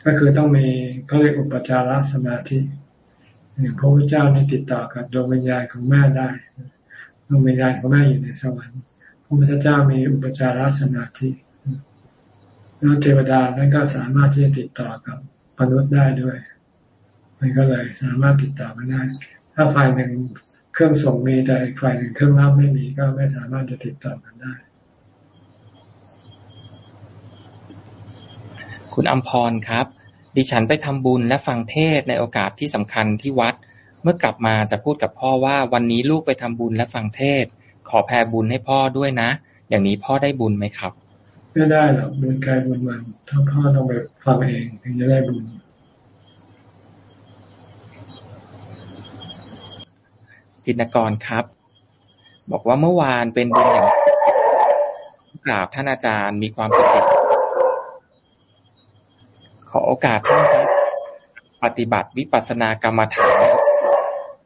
ก็คือต้องมีเขาเรียกอุปจารสมาธิอย่างพระพุทธเจ้านี่ติดต่อกับดวงวิญญาณของแม่ได้ ดวงวิญญาณของแม่อยู่ในสวรรค์พระพุทธเจ้ามีอุปจารสมาธิแล้วเทวดานั้นก็สามารถที่จะติดต่อกับมนุษย์ได้ด้วย มันก็เลยสามารถติดต่อกันได้ ถ้าฝ่ายหนึ่งเครื่องส่งมีแต่ฝ่ายหนึ่งเครื่องรับไม่มีก็ไม่สามารถจะติดต่อกันได้ คุณอัมพรครับ ดิฉันไปทำบุญและฟังเทศในโอกาสที่สำคัญที่วัด เมื่อกลับมาจะพูดกับพ่อว่า วันนี้ลูกไปทำบุญและฟังเทศขอแผ่บุญให้พ่อด้วยนะ อย่างนี้พ่อได้บุญไหมครับ ไม่ได้หรอกบุญใครบุญมันถ้าพ่อต้องไปฟังเองถึงจะได้บุญจินกรครับ บอกว่าเมื่อวานเป็นบุญอย่างกราบท่านอาจารย์มีความสติขอโอกาสท่านปฏิบัติวิปัสสนากรรมฐาน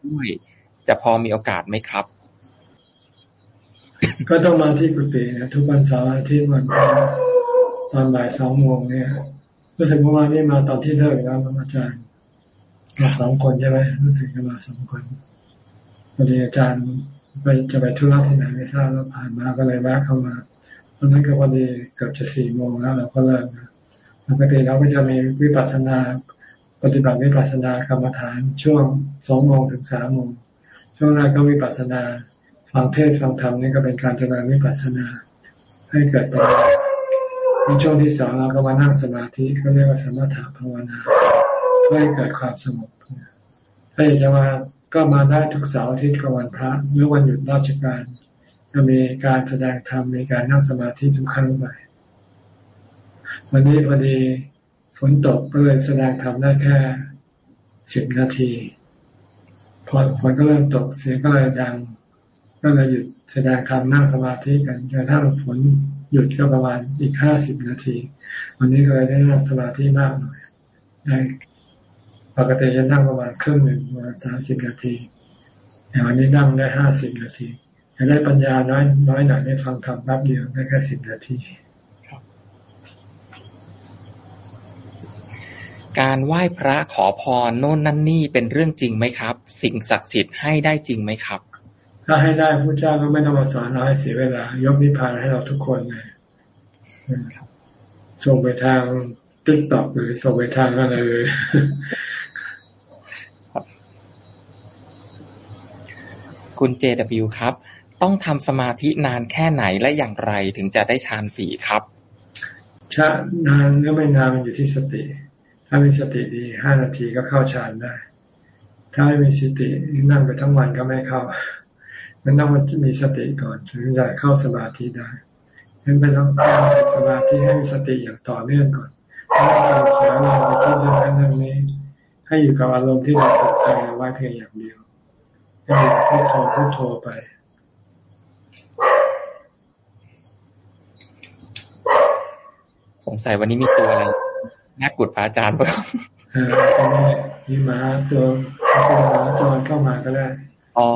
ด้วย จะพอมีโอกาสไหมครับ ก็ต้องมาที่กุฏินะทุกวันเสาร์อาทิตย์วันตอนบ่ายสองโมงเนี่ยรู้สึกว่านี่มาตอนที่เลิกแล้วอาจารย์มาสองคนใช่ไหมรู้สึกจะมาสองคนพอดีอาจารย์ไปจะไปธุระที่ไหนไม่ทราบแล้วผ่านมาก็เลยแวะเข้ามาตอนนั้นก็พอดีเกือบจะสี่โมงแล้วเราก็เลิกนะปกติเราก็จะมีวิปัสสนา ปฏิบัติวิปัสสนากรรมฐานช่วงสองโมงถึงสามโมงช่วงแรกก็วิปัสสนาฟังเทศฟังธรรมนี่ก็เป็นการเจริญวิปัสสนาให้เกิดปัญญาในช่วงที่สองเราก็มานั่งสมาธิเขาเรียกว่าสมถะภาวนาเพื่อให้เกิดความสงบถ้าอยากจะมาก็มาได้ทุกเสาร์อาทิตย์กับวันพระหรือวันหยุดราชการ จะมีการแสดงธรรมมีการนั่งสมาธิทุกครั้งไปวันนี้พอดี ฝนตกก็เลยแสดงธรรมได้แค่สิบนาที พอฝนก็เริ่มตกเสียงก็เลยดัง ก็เลยหยุดแสดงธรรมนั่งสมาธิกันจนถ้าฝนหยุดก็ประมาณอีกห้าสิบนาที วันนี้ก็เลยได้นั่งสมาธิมากหน่อยได้ปกติจะนั่งประมาณครึ่งหนึ่งประมาณสามสิบนาทีแต่วันนี้นั่งได้ห้าสิบนาทีจะได้ปัญญาน้อยน้อยหน่อยได้ฟังธรรมแป๊บเดียวได้แค่สิบนาที การไหว้พระขอพรโน่นนั่นนี่เป็นเรื่องจริงไหมครับ สิ่งศักดิ์สิทธิ์ให้ได้จริงไหมครับ ถ้าให้ได้พระเจ้าก็ไม่ต้องมาสอนเราให้เสียเวลายกนิพพานให้เราทุกคนเลยส่งไปทางติ๊กต็อกหรือส่งไปทางอะไรเลยคุณ JW ครับ ต้องทำสมาธินานแค่ไหนและอย่างไรถึงจะได้ฌานสี่ครับชานานก็ไม่นานมันอยู่ที่สติ ถ้ามีสติดีห้านาทีก็เข้าฌานได้ ถ้าไม่มีสตินั่งไปทั้งวันก็ไม่เข้า มันต้องมีสติก่อนถึงจะเข้าสมาธิได้ฉะนั้นไปต้องสมาธิให้มีสติอย่างต่อเนื่องก่อนไม่จำเสียเราไปคิดเรื่องนั้นเรื่องนี้ ให้อยู่กับอารมณ์ที่เราตกใจไว้เพียงอย่างเดียวให้อยู่พุทโธพุทโธไปสงสัยวันนี้มีตัวอะไร น่ากุดพระอาจารย์เปล่าเออมีหมาตัวตัวหมาจรเข้ามาก็ได้อ๋อ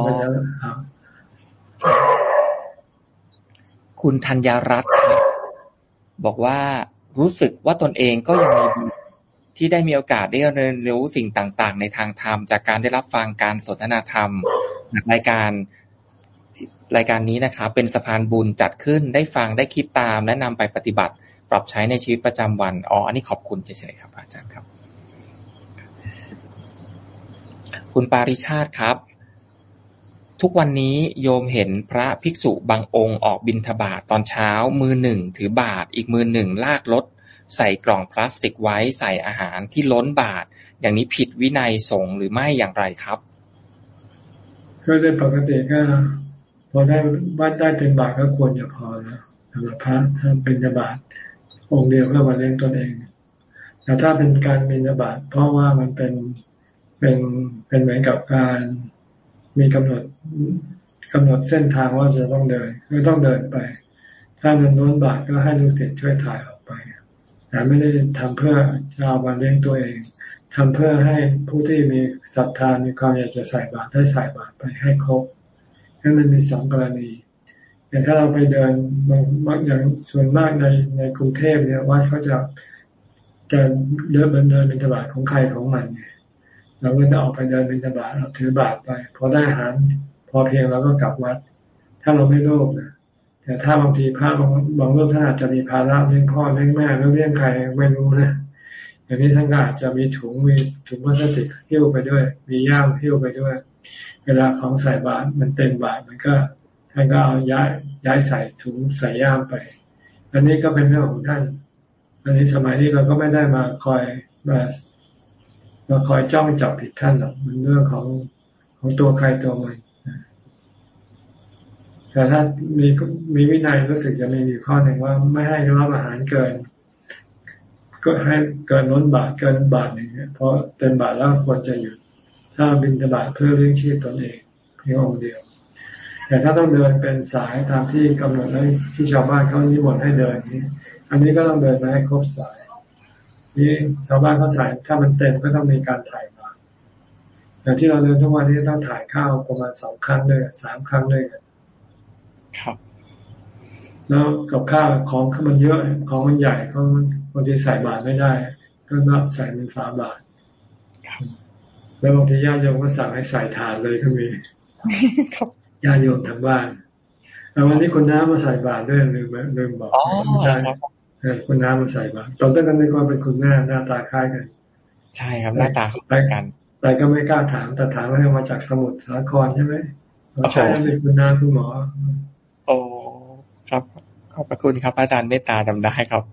คุณธัญรัตน์บอกว่ารู้สึกว่าตนเองก็ยังมีที่ได้มีโอกาสได้เรียนรู้สิ่งต่าง ๆ ในทางธรรมจากการได้รับฟังการสนทนาธรรมรายการรายการนี้นะครับเป็นสะพานบุญจัดขึ้นได้ฟังได้คิดตามและนำไปปฏิบัติ ปรับใช้ในชีวิตประจำวัน อ๋อ อันนี้ขอบคุณเฉยๆครับ อาจารย์ครับ คุณปาริชาติครับ ทุกวันนี้โยมเห็นพระภิกษุบางองค์ออกบิณฑบาตตอนเช้า มือหนึ่งถือบาตรอีกมือหนึ่งลากรถใส่กล่องพลาสติกไว้ใส่อาหารที่ล้นบาตรอย่างนี้ผิดวินัยสงฆ์หรือไม่อย่างไรครับก็ได้ปกติก็พอได้วัดได้เต็มบาทก็ควรจะพอแล้วสำหรับพระถ้าเป็นบาต องค์เดียวเพื่อมาเลี้ยงตนเองแต่ถ้าเป็นการบิณฑบาตเพราะว่ามันเป็นเป็นเป็นเหมือนกับการมีกำหนดกำหนดเส้นทางว่าจะต้องเดินก็ต้องเดินไป ถ้ามันโน้นบาทก็ให้ลูกศิษย์ช่วยถ่ายออกไปแต่ไม่ได้ทำเพื่อจะเอามาเลี้ยงตัวเองทำเพื่อให้ผู้ที่มีศรัทธามีความอยากจะใส่บาตรได้ใส่บาตรไปให้ครบนั่นมันมีสองกรณี แต่ถ้าเราไปเดินบางอย่างส่วนมากในในกรุงเทพเนี่ยวัดเขาจะจะเดินเดินเดินเป็นตลาดของใครของมันไงเราก็จะออกไปเดินบิณฑบาตเราถือบาตรไป พอได้อาหาร พอเพียงเราก็กลับวัด ถ้าเราไม่โลภนะแต่ถ้าบางทีพระบางบางรูปท่านอาจจะมีภาระเลี้ยงพ่อเลี้ยงแม่แล้วเลี้ยงใครไม่รู้นะอย่างนี้ท่านก็อาจจะมีถุงมีถุงพลาสติกหิ้วไปด้วย มีย่ามหิ้วไปด้วย เวลาของใส่บาตรมันเต็มบาตรมันก็ ท่านก็เอาย้ายย้ายใส่ถุงใส่ย่ามไป อันนี้ก็เป็นเรื่องของท่าน อันนี้สมัยนี้เราก็ไม่ได้มาคอยมามาคอยจ้องจับผิดท่านหรอกมันเรื่องของของตัวใครตัวมันแต่ถ้ามีมีวินัยรู้สึกจะมีอยู่ข้อหนึ่งว่าไม่ให้รับอาหารเกิน ก็ให้เกินล้นบาทเกินบาทหนึ่งเพราะเต็มบาทแล้วควรจะหยุดถ้าบินตบาทเพื่อเลี้ยงชีพตนเองเพียงองค์เดียว แต่ถ้าต้องเดินเป็นสายตามที่กำหนดให้ที่ชาวบ้านเขานิมนต์ให้เดินนี้ อันนี้ก็ต้องเดินมาให้ครบสาย นี่ชาวบ้านเขาถ่ายถ้ามันเต็มก็ต้องมีการถ่ายมาอย่างที่เราเดินทุกวันนี้ต้องถ่ายข้าวประมาณสองครั้งเลยสามครั้งเลยครับ แล้วกับข้าวของมันเยอะของมันใหญ่ก็บางทีใส่บาทไม่ได้ ก็นับใส่เป็นฝาบาทแล้วบางทีญาติโยมก็สั่งให้ใส่ถาดเลยก็มี ญาติโยมทางบ้านแล้ววันนี้คนน้ำมาใส่บาตรด้วยลืมลืมบอกใช่คุณน้ำมาใส่บาตรตอนต้นก็นึกว่าเป็นคุณแม่หน้าตาคล้ายกัน ใช่ครับหน้าตาคล้ายกันแต่ก็ไม่กล้าถามแต่ถามว่ามาจากสมุทรสาครใช่ไหมใช่เป็นคุณน้าคุณหมอโอ้ครับขอบพระคุณครับ อาจารย์เมตตาจำได้ครับ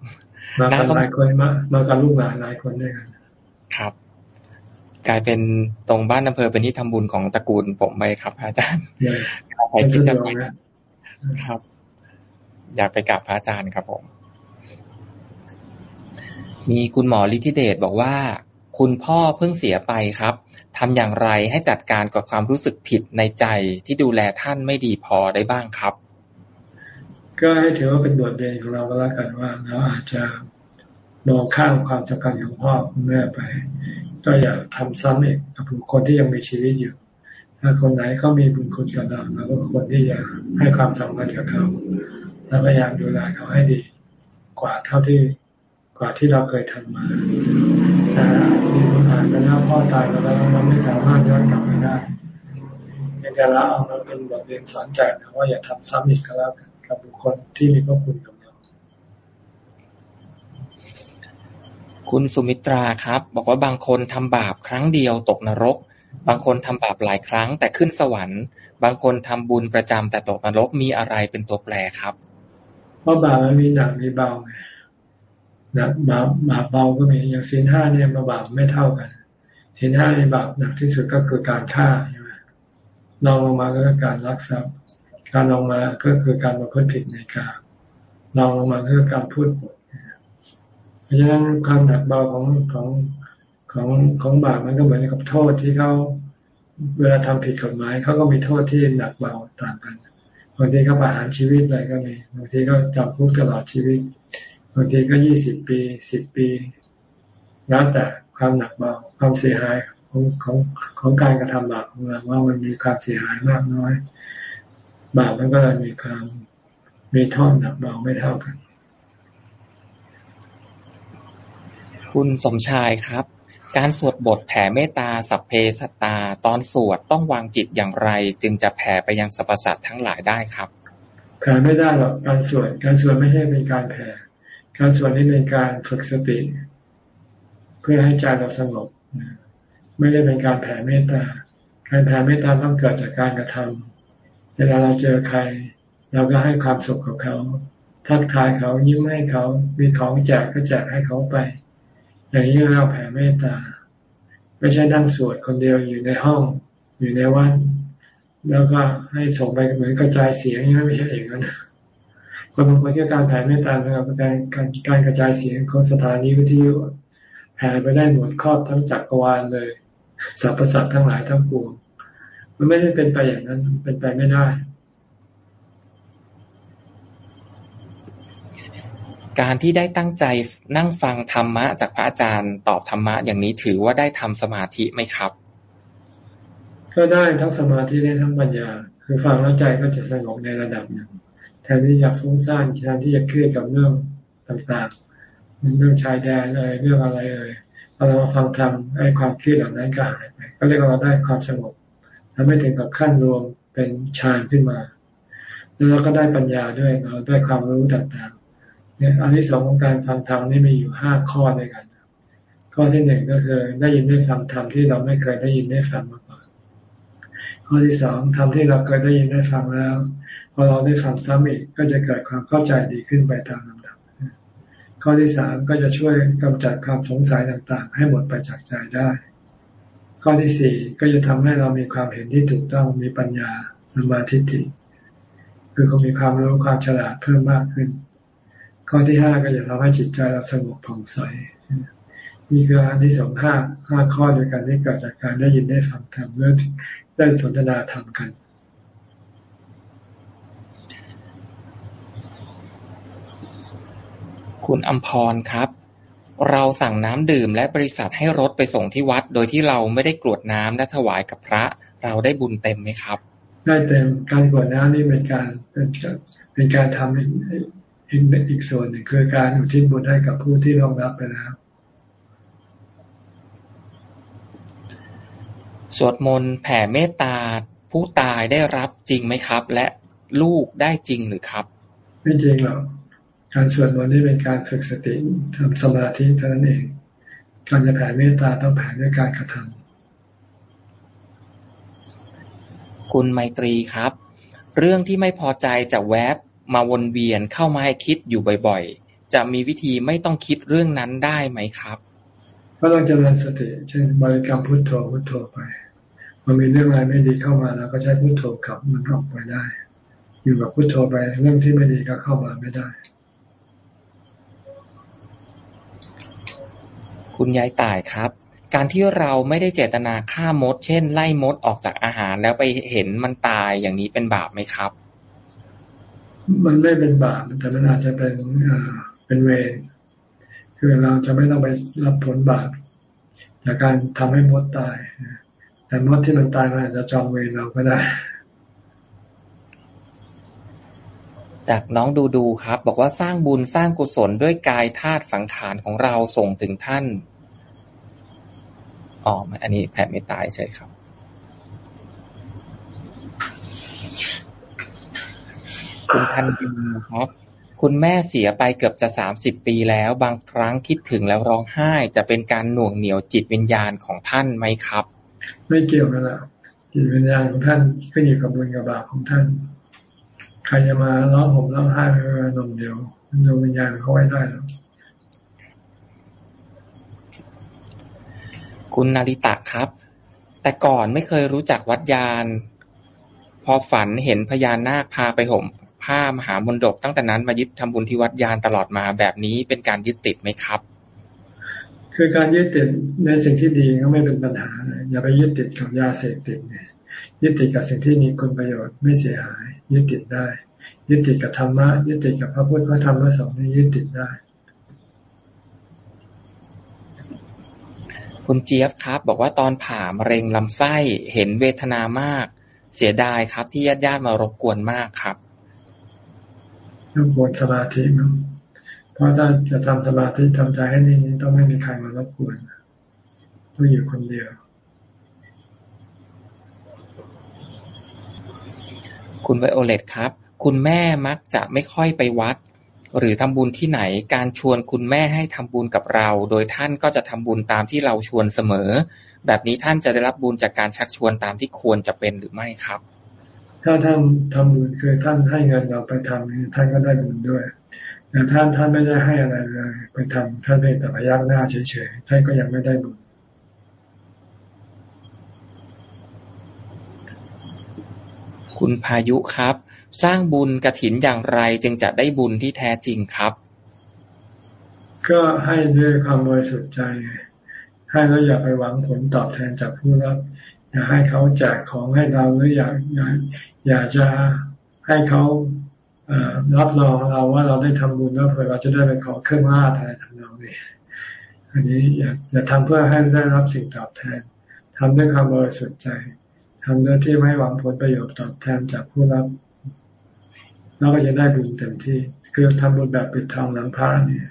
มากันหลายคนมามากันลูกหลานหลายคนด้วยกันครับ กลายเป็นตรงบ้านอำเภอเป็นที่ทำบุญของตระกูลผมไปครับ อาจารย์ไปที่จะไปครับ อยากไปกราบพระอาจารย์ครับผม มีคุณหมอลิธิเดชบอกว่า คุณพ่อเพิ่งเสียไปครับทำอย่างไรให้จัดการกับความรู้สึกผิดในใจที่ดูแลท่านไม่ดีพอได้บ้างครับ ก็ให้ถือว่าเป็นบทเรียนของเราก็แล้วกันว่าเราอาจจะ มองข้ามความสำคัญของพ่อคุณแม่ไป ก็อย่าทำซ้ำอีกกับบุคนที่ยังมีชีวิตอยู่ ถ้าคนไหนเขามีบุญคุณกับเราเราก็ควรที่จะให้ความสำคัญกับเขาแล้วพยายามดูแลเขาให้ดี กว่าเท่าที่กว่าที่เราเคยทำมาแต่มีผ่านไปแล้วพ่อตายไปแล้วมันไม่สามารถย้อนกลับไปได้แต่เราเอามาเป็นบทเรียนสอนใจนะว่าอย่าทำซ้ำอีกก็แล้วกันกับบุคคลที่มีพระคุณกับเรา คุณสุมิตราครับ บอกว่าบางคนทำบาปครั้งเดียวตกนรก บางคนทำบาปหลายครั้งแต่ขึ้นสวรรค์ บางคนทำบุญประจำแต่ตกนรกมีอะไรเป็นตัวแปรครับ เพราะบาปมันมีหนักมีเบาไงนะบาปบาปเบาก็มีอย่างศีลห้าเนี่ยมาบาปไม่เท่ากันศีลห้าในบาปหนักที่สุดก็คือการฆ่าใช่ไหมลองลงมาก็คือการรักทรัพย์ การลงมาก็คือการมาพูดผิดในการลองลงมาก็คือการพูดปด เพราะฉะนั้นความหนักเบาของของของของบาปมันก็เหมือนกับโทษที่เขาเวลาทำผิดกฎหมายเขาก็มีโทษที่หนักเบาต่างกันบางทีก็ประหารชีวิตอะไรก็มีบางทีก็จำคุกตลอดชีวิตบางทีก็ยี่สิบปีสิบปีแล้วแต่ความหนักเบาความเสียหายของของของการกระทำบาปของเราว่ามันมีความเสียหายมากน้อย บาปมันก็เลยมีความมีโทษหนักเบาไม่เท่ากัน คุณสมชายครับ การสวดบทแผ่เมตตาสัพเพสัตตา ตอนสวดต้องวางจิตอย่างไร จึงจะแผ่ไปยังสรรพสัตว์ทั้งหลายได้ครับแผ่ไม่ได้หรอกการสวดการสวดไม่ใช่เป็นการแผ่การสวดนี่เป็นการฝึกสติ เพื่อให้ใจเราสงบไม่ได้เป็นการแผ่เมตตาการแผ่เมตตาต้องเกิดจากการกระทำเวลาเราเจอใคร เราก็ให้ความสุขกับเขาทักทายเขายิ้มให้เขา มีของแจกก็แจกให้เขาไป อย่างนี้เราแผ่เมตตา ไม่ใช่นั่งสวดคนเดียวอยู่ในห้อง อยู่ในวัดแล้วก็ให้ส่งไปเหมือนกระจายเสียงนี่ไม่ใช่เองนะคนบางคนที่การแผ่เมตตานะครับการการการกระจายเสียงของสถานีวิทยุแผ่ไปได้หมดครอบทั้งจักรวาลเลยสรรพสัตว์ทั้งหลายทั้งปวงมันไม่ได้เป็นไปอย่างนั้นเป็นไปไม่ได้ การที่ได้ตั้งใจนั่งฟังธรรมะจากพระอาจารย์ ตอบธรรมะอย่างนี้ถือว่าได้ทำสมาธิไหมครับ ก็ได้ทั้งสมาธิได้ทั้งปัญญา คือฟังแล้วใจก็จะสงบในระดับหนึ่งแทนที่จะฟุ้งซ่านแทนที่จะเครียดกับเรื่องต่างๆ เรื่องชายแดนเลยเรื่องอะไรเลยพอเราฟังธรรมไอ้ความเครียดเหล่านั้นก็หายไปก็เรียกว่าเราได้ความสงบทำให้ถึงกับขั้นรวมเป็นฌานขึ้นมา แล้วเราก็ได้ปัญญาด้วยเราได้ความรู้ต่างๆ เนี่ยอันที่สองของการฟังธรรมนี่มีอยู่ห้าข้อด้วยกัน ข้อที่หนึ่งก็คือ ได้ยินได้ฟังธรรมที่เราไม่เคยได้ยินได้ฟังมาก่อน ข้อที่สองธรรมที่เราเคยได้ยินได้ฟังแล้วพอเราได้ฟังซ้ำอีกก็จะเกิดความเข้าใจดีขึ้นไปตามลำดับ ข้อที่สามก็จะช่วยกำจัดความสงสัยต่างๆ ให้หมดไปจากใจได้ ข้อที่สี่ก็จะทำให้เรามีความเห็นที่ถูกต้องมีปัญญาสมาธิิคือเขามีความรู้ความฉลาดเพิ่มมากขึ้น ข้อที่ห้าก็จะทำให้จิตใจเราสงบผ่องใสนี่คืออันที่สองห้าห้าข้อด้วยกันที่เกิดจากการได้ยินได้ฟังธรรมเมื่อได้สนทนาธรรมกัน คุณอัมพรครับ เราสั่งน้ำดื่มและบริษัทให้รถไปส่งที่วัด โดยที่เราไม่ได้กรวดน้ำและถวายกับพระ เราได้บุญเต็มไหมครับ ได้เต็มการกรวดน้ำนี่เป็นการเป็นเป็นการทำ อีกอีกอีกส่วนหนึ่งคือการอุทิศบุญให้กับผู้ที่ร่วงรับไปแล้ว สวดมนต์แผ่เมตตาผู้ตายได้รับจริงไหมครับ และลูกได้จริงหรือครับ ไม่จริงหรอกการสวดมนต์นี่เป็นการฝึกสติทำสมาธิเท่านั้นเอง การจะแผ่เมตตาต้องแผ่ด้วยการกระทำคุณไมตรีครับ เรื่องที่ไม่พอใจจะแวบ มาวนเวียนเข้ามาให้คิดอยู่บ่อยๆ จะมีวิธีไม่ต้องคิดเรื่องนั้นได้ไหมครับ ก็ต้องเจริญสติ เช่นบริกรรมพุทโธพุทโธไป มันมีเรื่องอะไรไม่ดีเข้ามาแล้วก็ใช้พุทโธขับมันออกไปได้ อยู่กับพุทโธไปเรื่องที่ไม่ดีก็เข้ามาไม่ได้ คุณยายต่ายครับการที่เราไม่ได้เจตนาฆ่ามด เช่น ไล่มดออกจากอาหารแล้วไปเห็นมันตายอย่างนี้เป็นบาปไหมครับ มันไม่เป็นบาปแต่มันอาจจะเป็นเป็นเวรคือเราจะไม่ต้องไปรับผลบาปจากการทำให้มดตาย แต่มดที่มันตายมันอาจจะจองเวรเราก็ได้ จากน้องดูดูครับ บอกว่าสร้างบุญสร้างกุศลด้วยกายธาตุสังขารของเราส่งถึงท่านอ๋ออันนี้แผ่ไม่ตายใช่ครับ คุณทันยินครับ คุณแม่เสียไปเกือบจะสามสิบปีแล้ว บางครั้งคิดถึงแล้วร้องไห้จะเป็นการหน่วงเหนียวจิตวิญญาณของท่านไหมครับ ไม่เกี่ยวกันแล้วจิตวิญญาณของท่านขึ้นอยู่กับบุญกับบาปของท่าน ใครจะมาร้องผมร้องไห้ไม่มาหน่วงเดียวดวงวิญญาณเขาไว้ได้แล้วคุณนาริตะครับ แต่ก่อนไม่เคยรู้จักวัดยาน พอฝันเห็นพญานาคพาไปห่ม ผ้ามหามนดกตั้งแต่นั้นมายึดทำบุญที่วัดยานตลอดมาแบบนี้เป็นการยึดติดไหมครับ คือการยึดติดในสิ่งที่ดีก็ไม่เป็นปัญหาอย่าไปยึดติดกับยาเสพติดเนี่ยยึดติดกับสิ่งที่มีคุณประโยชน์ไม่เสียหาย ยึดติดได้ ยึดติดกับธรรมะยึดติดกับพระพุทธพระธรรมพระสงฆ์นี่ยึดติดได้คุณเจี๊ยบครับ บอกว่าตอนผ่ามะเร็งลำไส้เห็นเวทนามาก เสียดายครับ ที่ญาติญาติมารบกวนมากครับ รบกวนสมาธิมั้งเพราะถ้าจะทำสมาธิทำใจให้นิ่งต้องไม่มีใครมารบกวนต้องอยู่คนเดียว คุณไวโอเลตครับ คุณแม่มักจะไม่ค่อยไปวัด หรือทำบุญที่ไหนการชวนคุณแม่ให้ทำบุญกับเรา โดยท่านก็จะทำบุญตามที่เราชวนเสมอ แบบนี้ท่านจะได้รับบุญจากการชักชวนตามที่ควรจะเป็นหรือไม่ครับ ถ้าท่านทำบุญคือท่านให้เงินเราไปทำท่านก็ได้บุญด้วยแต่ท่านท่านไม่ได้ให้อะไรเลยไปทำท่านเพียงแต่พยักหน้าเฉยๆท่านก็ยังไม่ได้บุญคุณพายุครับ สร้างบุญกระถินอย่างไรจึงจะได้บุญที่แท้จริงครับ ก็ให้ด้วยความบริสุทธิ์ใจ ให้แล้วอย่าไปหวังผลตอบแทนจากผู้รับ อย่าให้เขาแจกของให้เราหรืออยาก อยากจะให้เขารับรองเราว่าเราได้ทำบุญแล้วเผื่อเราจะได้ไปขอเครื่องราชอะไรทำนองนี้อันนี้อย่าอย่าทำเพื่อให้ได้รับสิ่งตอบแทนทำด้วยความบริสุทธิ์ใจทำด้วยที่ไม่หวังผลประโยชน์ตอบแทนจากผู้รับเราก็จะได้บุญเต็มที่ คือทำบุญแบบปิดทองหลังพระเนี่ย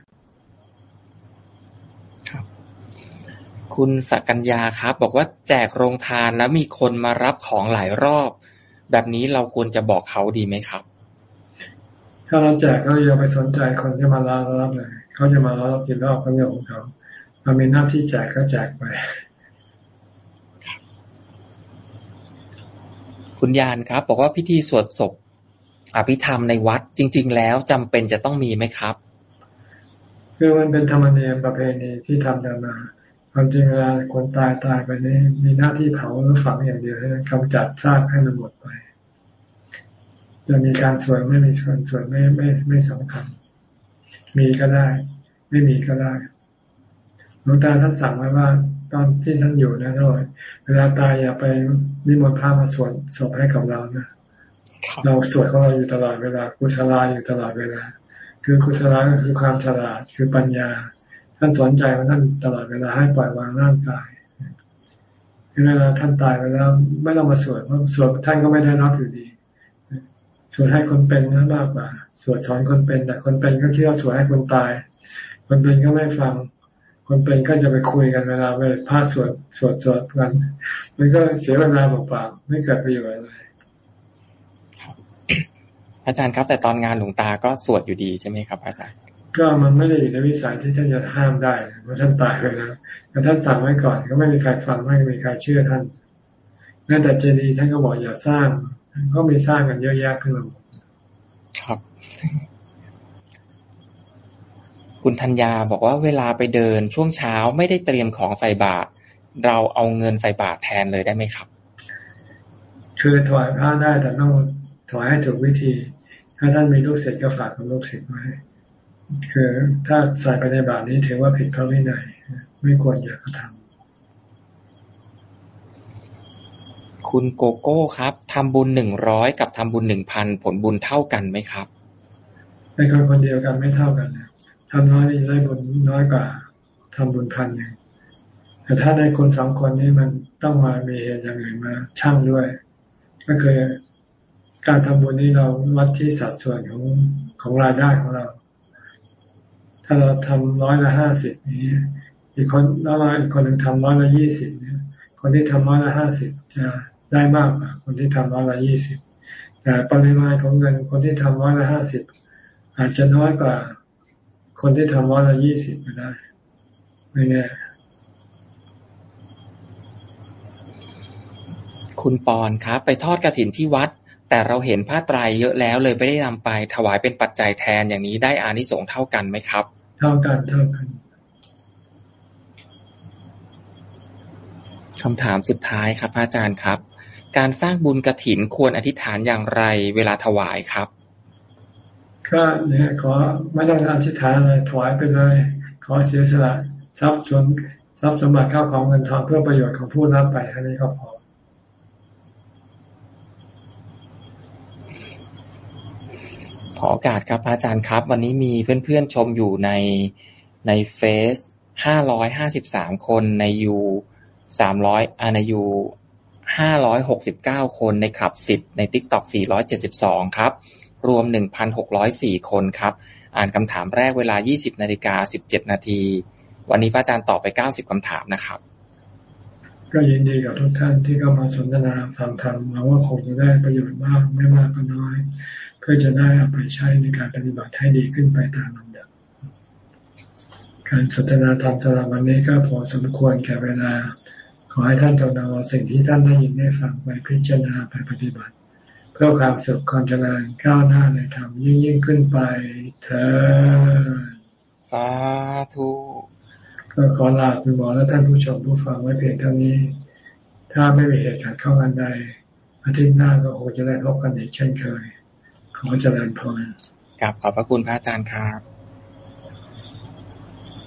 คุณสักกัญญาครับ บอกว่าแจกโรงทานแล้วมีคนมารับของหลายรอบ แบบนี้เราควรจะบอกเขาดีไหมครับ ถ้าเราแจกก็อย่าไปสนใจคนที่มารับรับเลยเขาจะมารับกินรอบก็เรื่องของเขาเรามีหน้าที่แจกก็แจกไป คุณยานครับ บอกว่าพิธีสวดศพอภิธรรมในวัดจริง ๆ แล้วจำเป็นจะต้องมีไหมครับคือมันเป็นธรรมเนียมประเพณีที่ทำกันมาความจริงเวลาคนตายตายไปนี่มีหน้าที่เผาหรือฝังอย่างเดียวกำจัดซากให้มันหมดไป จะมีการสวดไม่มีส่วนสวดไม่ไม่ไม่สำคัญ มีก็ได้ ไม่มีก็ได้หลวงตาท่านสั่งไว้ว่า ตอนที่ท่านอยู่นะท่านเวลาตายอย่าไปนิมนต์พระมาสวดศพให้กับเรานะเราสวดของเราอยู่ตลอดเวลากุศลาอยู่ตลอดเวลา คือกุศลาก็คือความฉลาดคือปัญญา ท่านสอนใจว่าท่านตลอดเวลาให้ปล่อยวางร่างกายเวลาท่านตายไปแล้ว ไม่ต้องมาสวดเพราะสวดท่านก็ไม่ได้รับอยู่ดี สวดให้คนเป็นนะมากกว่า สวดสอนคนเป็นแต่คนเป็นก็คิดว่าสวดให้คนตาย คนเป็นก็ไม่ฟัง คนเป็นก็จะไปคุยกันเวลาไปพาสวดสวดสวดกันมันก็เสียเวลาเปล่าๆไม่เกิดประโยชน์อะไรอาจารย์ครับ แต่ตอนงานหลวงตาก็สวดอยู่ดีใช่ไหมครับ อาจารย์ ก็มันไม่ได้อยู่ในวิสัยที่ท่านจะห้ามได้เพราะท่านตายไปแล้วแต่ท่านสั่งไว้ก่อน ก็ไม่มีใครฟังไม่มีใครเชื่อท่านแม้แต่เจดีย์ท่านก็บอกอย่าสร้าง ก็มีสร้างกันเยอะแยะขึ้นมาครับ คุณธัญญาบอกว่าเวลาไปเดินช่วงเช้าไม่ได้เตรียมของใส่บาตรเราเอาเงินใส่บาตรแทนเลยได้ไหมครับ คือถวายพระได้แต่ต้องถวายให้ถูกวิธี ถ้าท่านมีลูกศิษย์ก็ฝากกับลูกศิษย์ไว้คือถ้าใส่ไปในบาตรนี้ถือว่าผิดพระวินัยไม่ควรอยากกระทำ คุณโกโก้ครับ ทำบุญหนึ่งร้อยกับทำบุญหนึ่งพันผลบุญเท่ากันไหมครับในคนคนเดียวกันไม่เท่ากันทำน้อยนี่ได้บุญน้อยกว่าทำบุญพันหนึ่งแต่ถ้าในคนสองคนนี้มันต้องมามีเหตุอย่างอื่นมาช่างด้วย ก็คือการทำบุญนี้เราวัดที่สัดส่วนของของรายได้ของเรา ถ้าเราทำร้อยละห้าสิบนี้อีกคนแล้วอีกคนหนึ่งทำร้อยละยี่สิบเนี่ยคนที่ทำร้อยละห้าสิบจะ ได้มากกว่าคนที่ทำร้อยละยี่สิบแต่ปริมาณของเงินคนที่ทำร้อยละห้าสิบอาจจะน้อยกว่าคนที่ทำร้อยละยี่สิบก็ได้ ไม่แน่คุณปอนครับ ไปทอดกระถินที่วัด แต่เราเห็นผ้าไตรเยอะแล้วเลยไม่ได้นำไปถวายเป็นปัจจัยแทนอย่างนี้ได้อานิสงส์เท่ากันไหมครับ เท่ากันเท่ากันคำถามสุดท้ายครับอาจารย์ครับ การสร้างบุญกระถินควรอธิษฐานอย่างไรเวลาถวายครับ ก็เนี่ยขอไม่ต้องอธิษฐานอะไรถวายไปเลย ขอเสียสละทรัพย์ส่วนทรัพย์สมบัติเข้าของเงินทองเพื่อประโยชน์ของผู้รับไปอันนี้ก็พอขอโอกาสครับอาจารย์ครับ วันนี้มีเพื่อนๆชมอยู่ในในเฟซห้าร้อยห้าสิบสามคนในยูสามร้อยอาในยู ห้าร้อยหกสิบเก้าคนในคลับสิบใน TikTok สี่ร้อยเจ็ดสิบสองครับ รวมหนึ่งพันหกร้อยสี่คนครับ อ่านคำถามแรกเวลายี่สิบนาฬิกาสิบเจ็ดนาที วันนี้พระอาจารย์ตอบไปเก้าสิบคำถามนะครับ ก็ยินดีกับทุกท่านที่เข้ามาสนทนาฟังธรรมมาว่าคงจะได้ประโยชน์มากไม่มากก็น้อย เพื่อจะได้เอาไปใช้ในการปฏิบัติให้ดีขึ้นไปตามลำดับการสนทนาธรรมสำหรับวันนี้ก็พอสมควรแก่เวลา ขอให้ท่านจงนำเอาสิ่งที่ท่านได้ยินได้ฟังไปพิจารณาไปปฏิบัติ เพื่อความสุขความเจริญก้าวหน้าในธรรมยิ่งยิ่งขึ้นไปเธอสาธุก็ขอลาคุณหมอและท่านผู้ชมผู้ฟังไว้เพียงเท่านี้ ถ้าไม่มีเหตุขัดข้องอันใดอาทิตย์หน้าก็คงจะได้พบกันอีกเช่นเคย ขอเจริญพรกับขอบพระคุณพระอาจารย์ครับ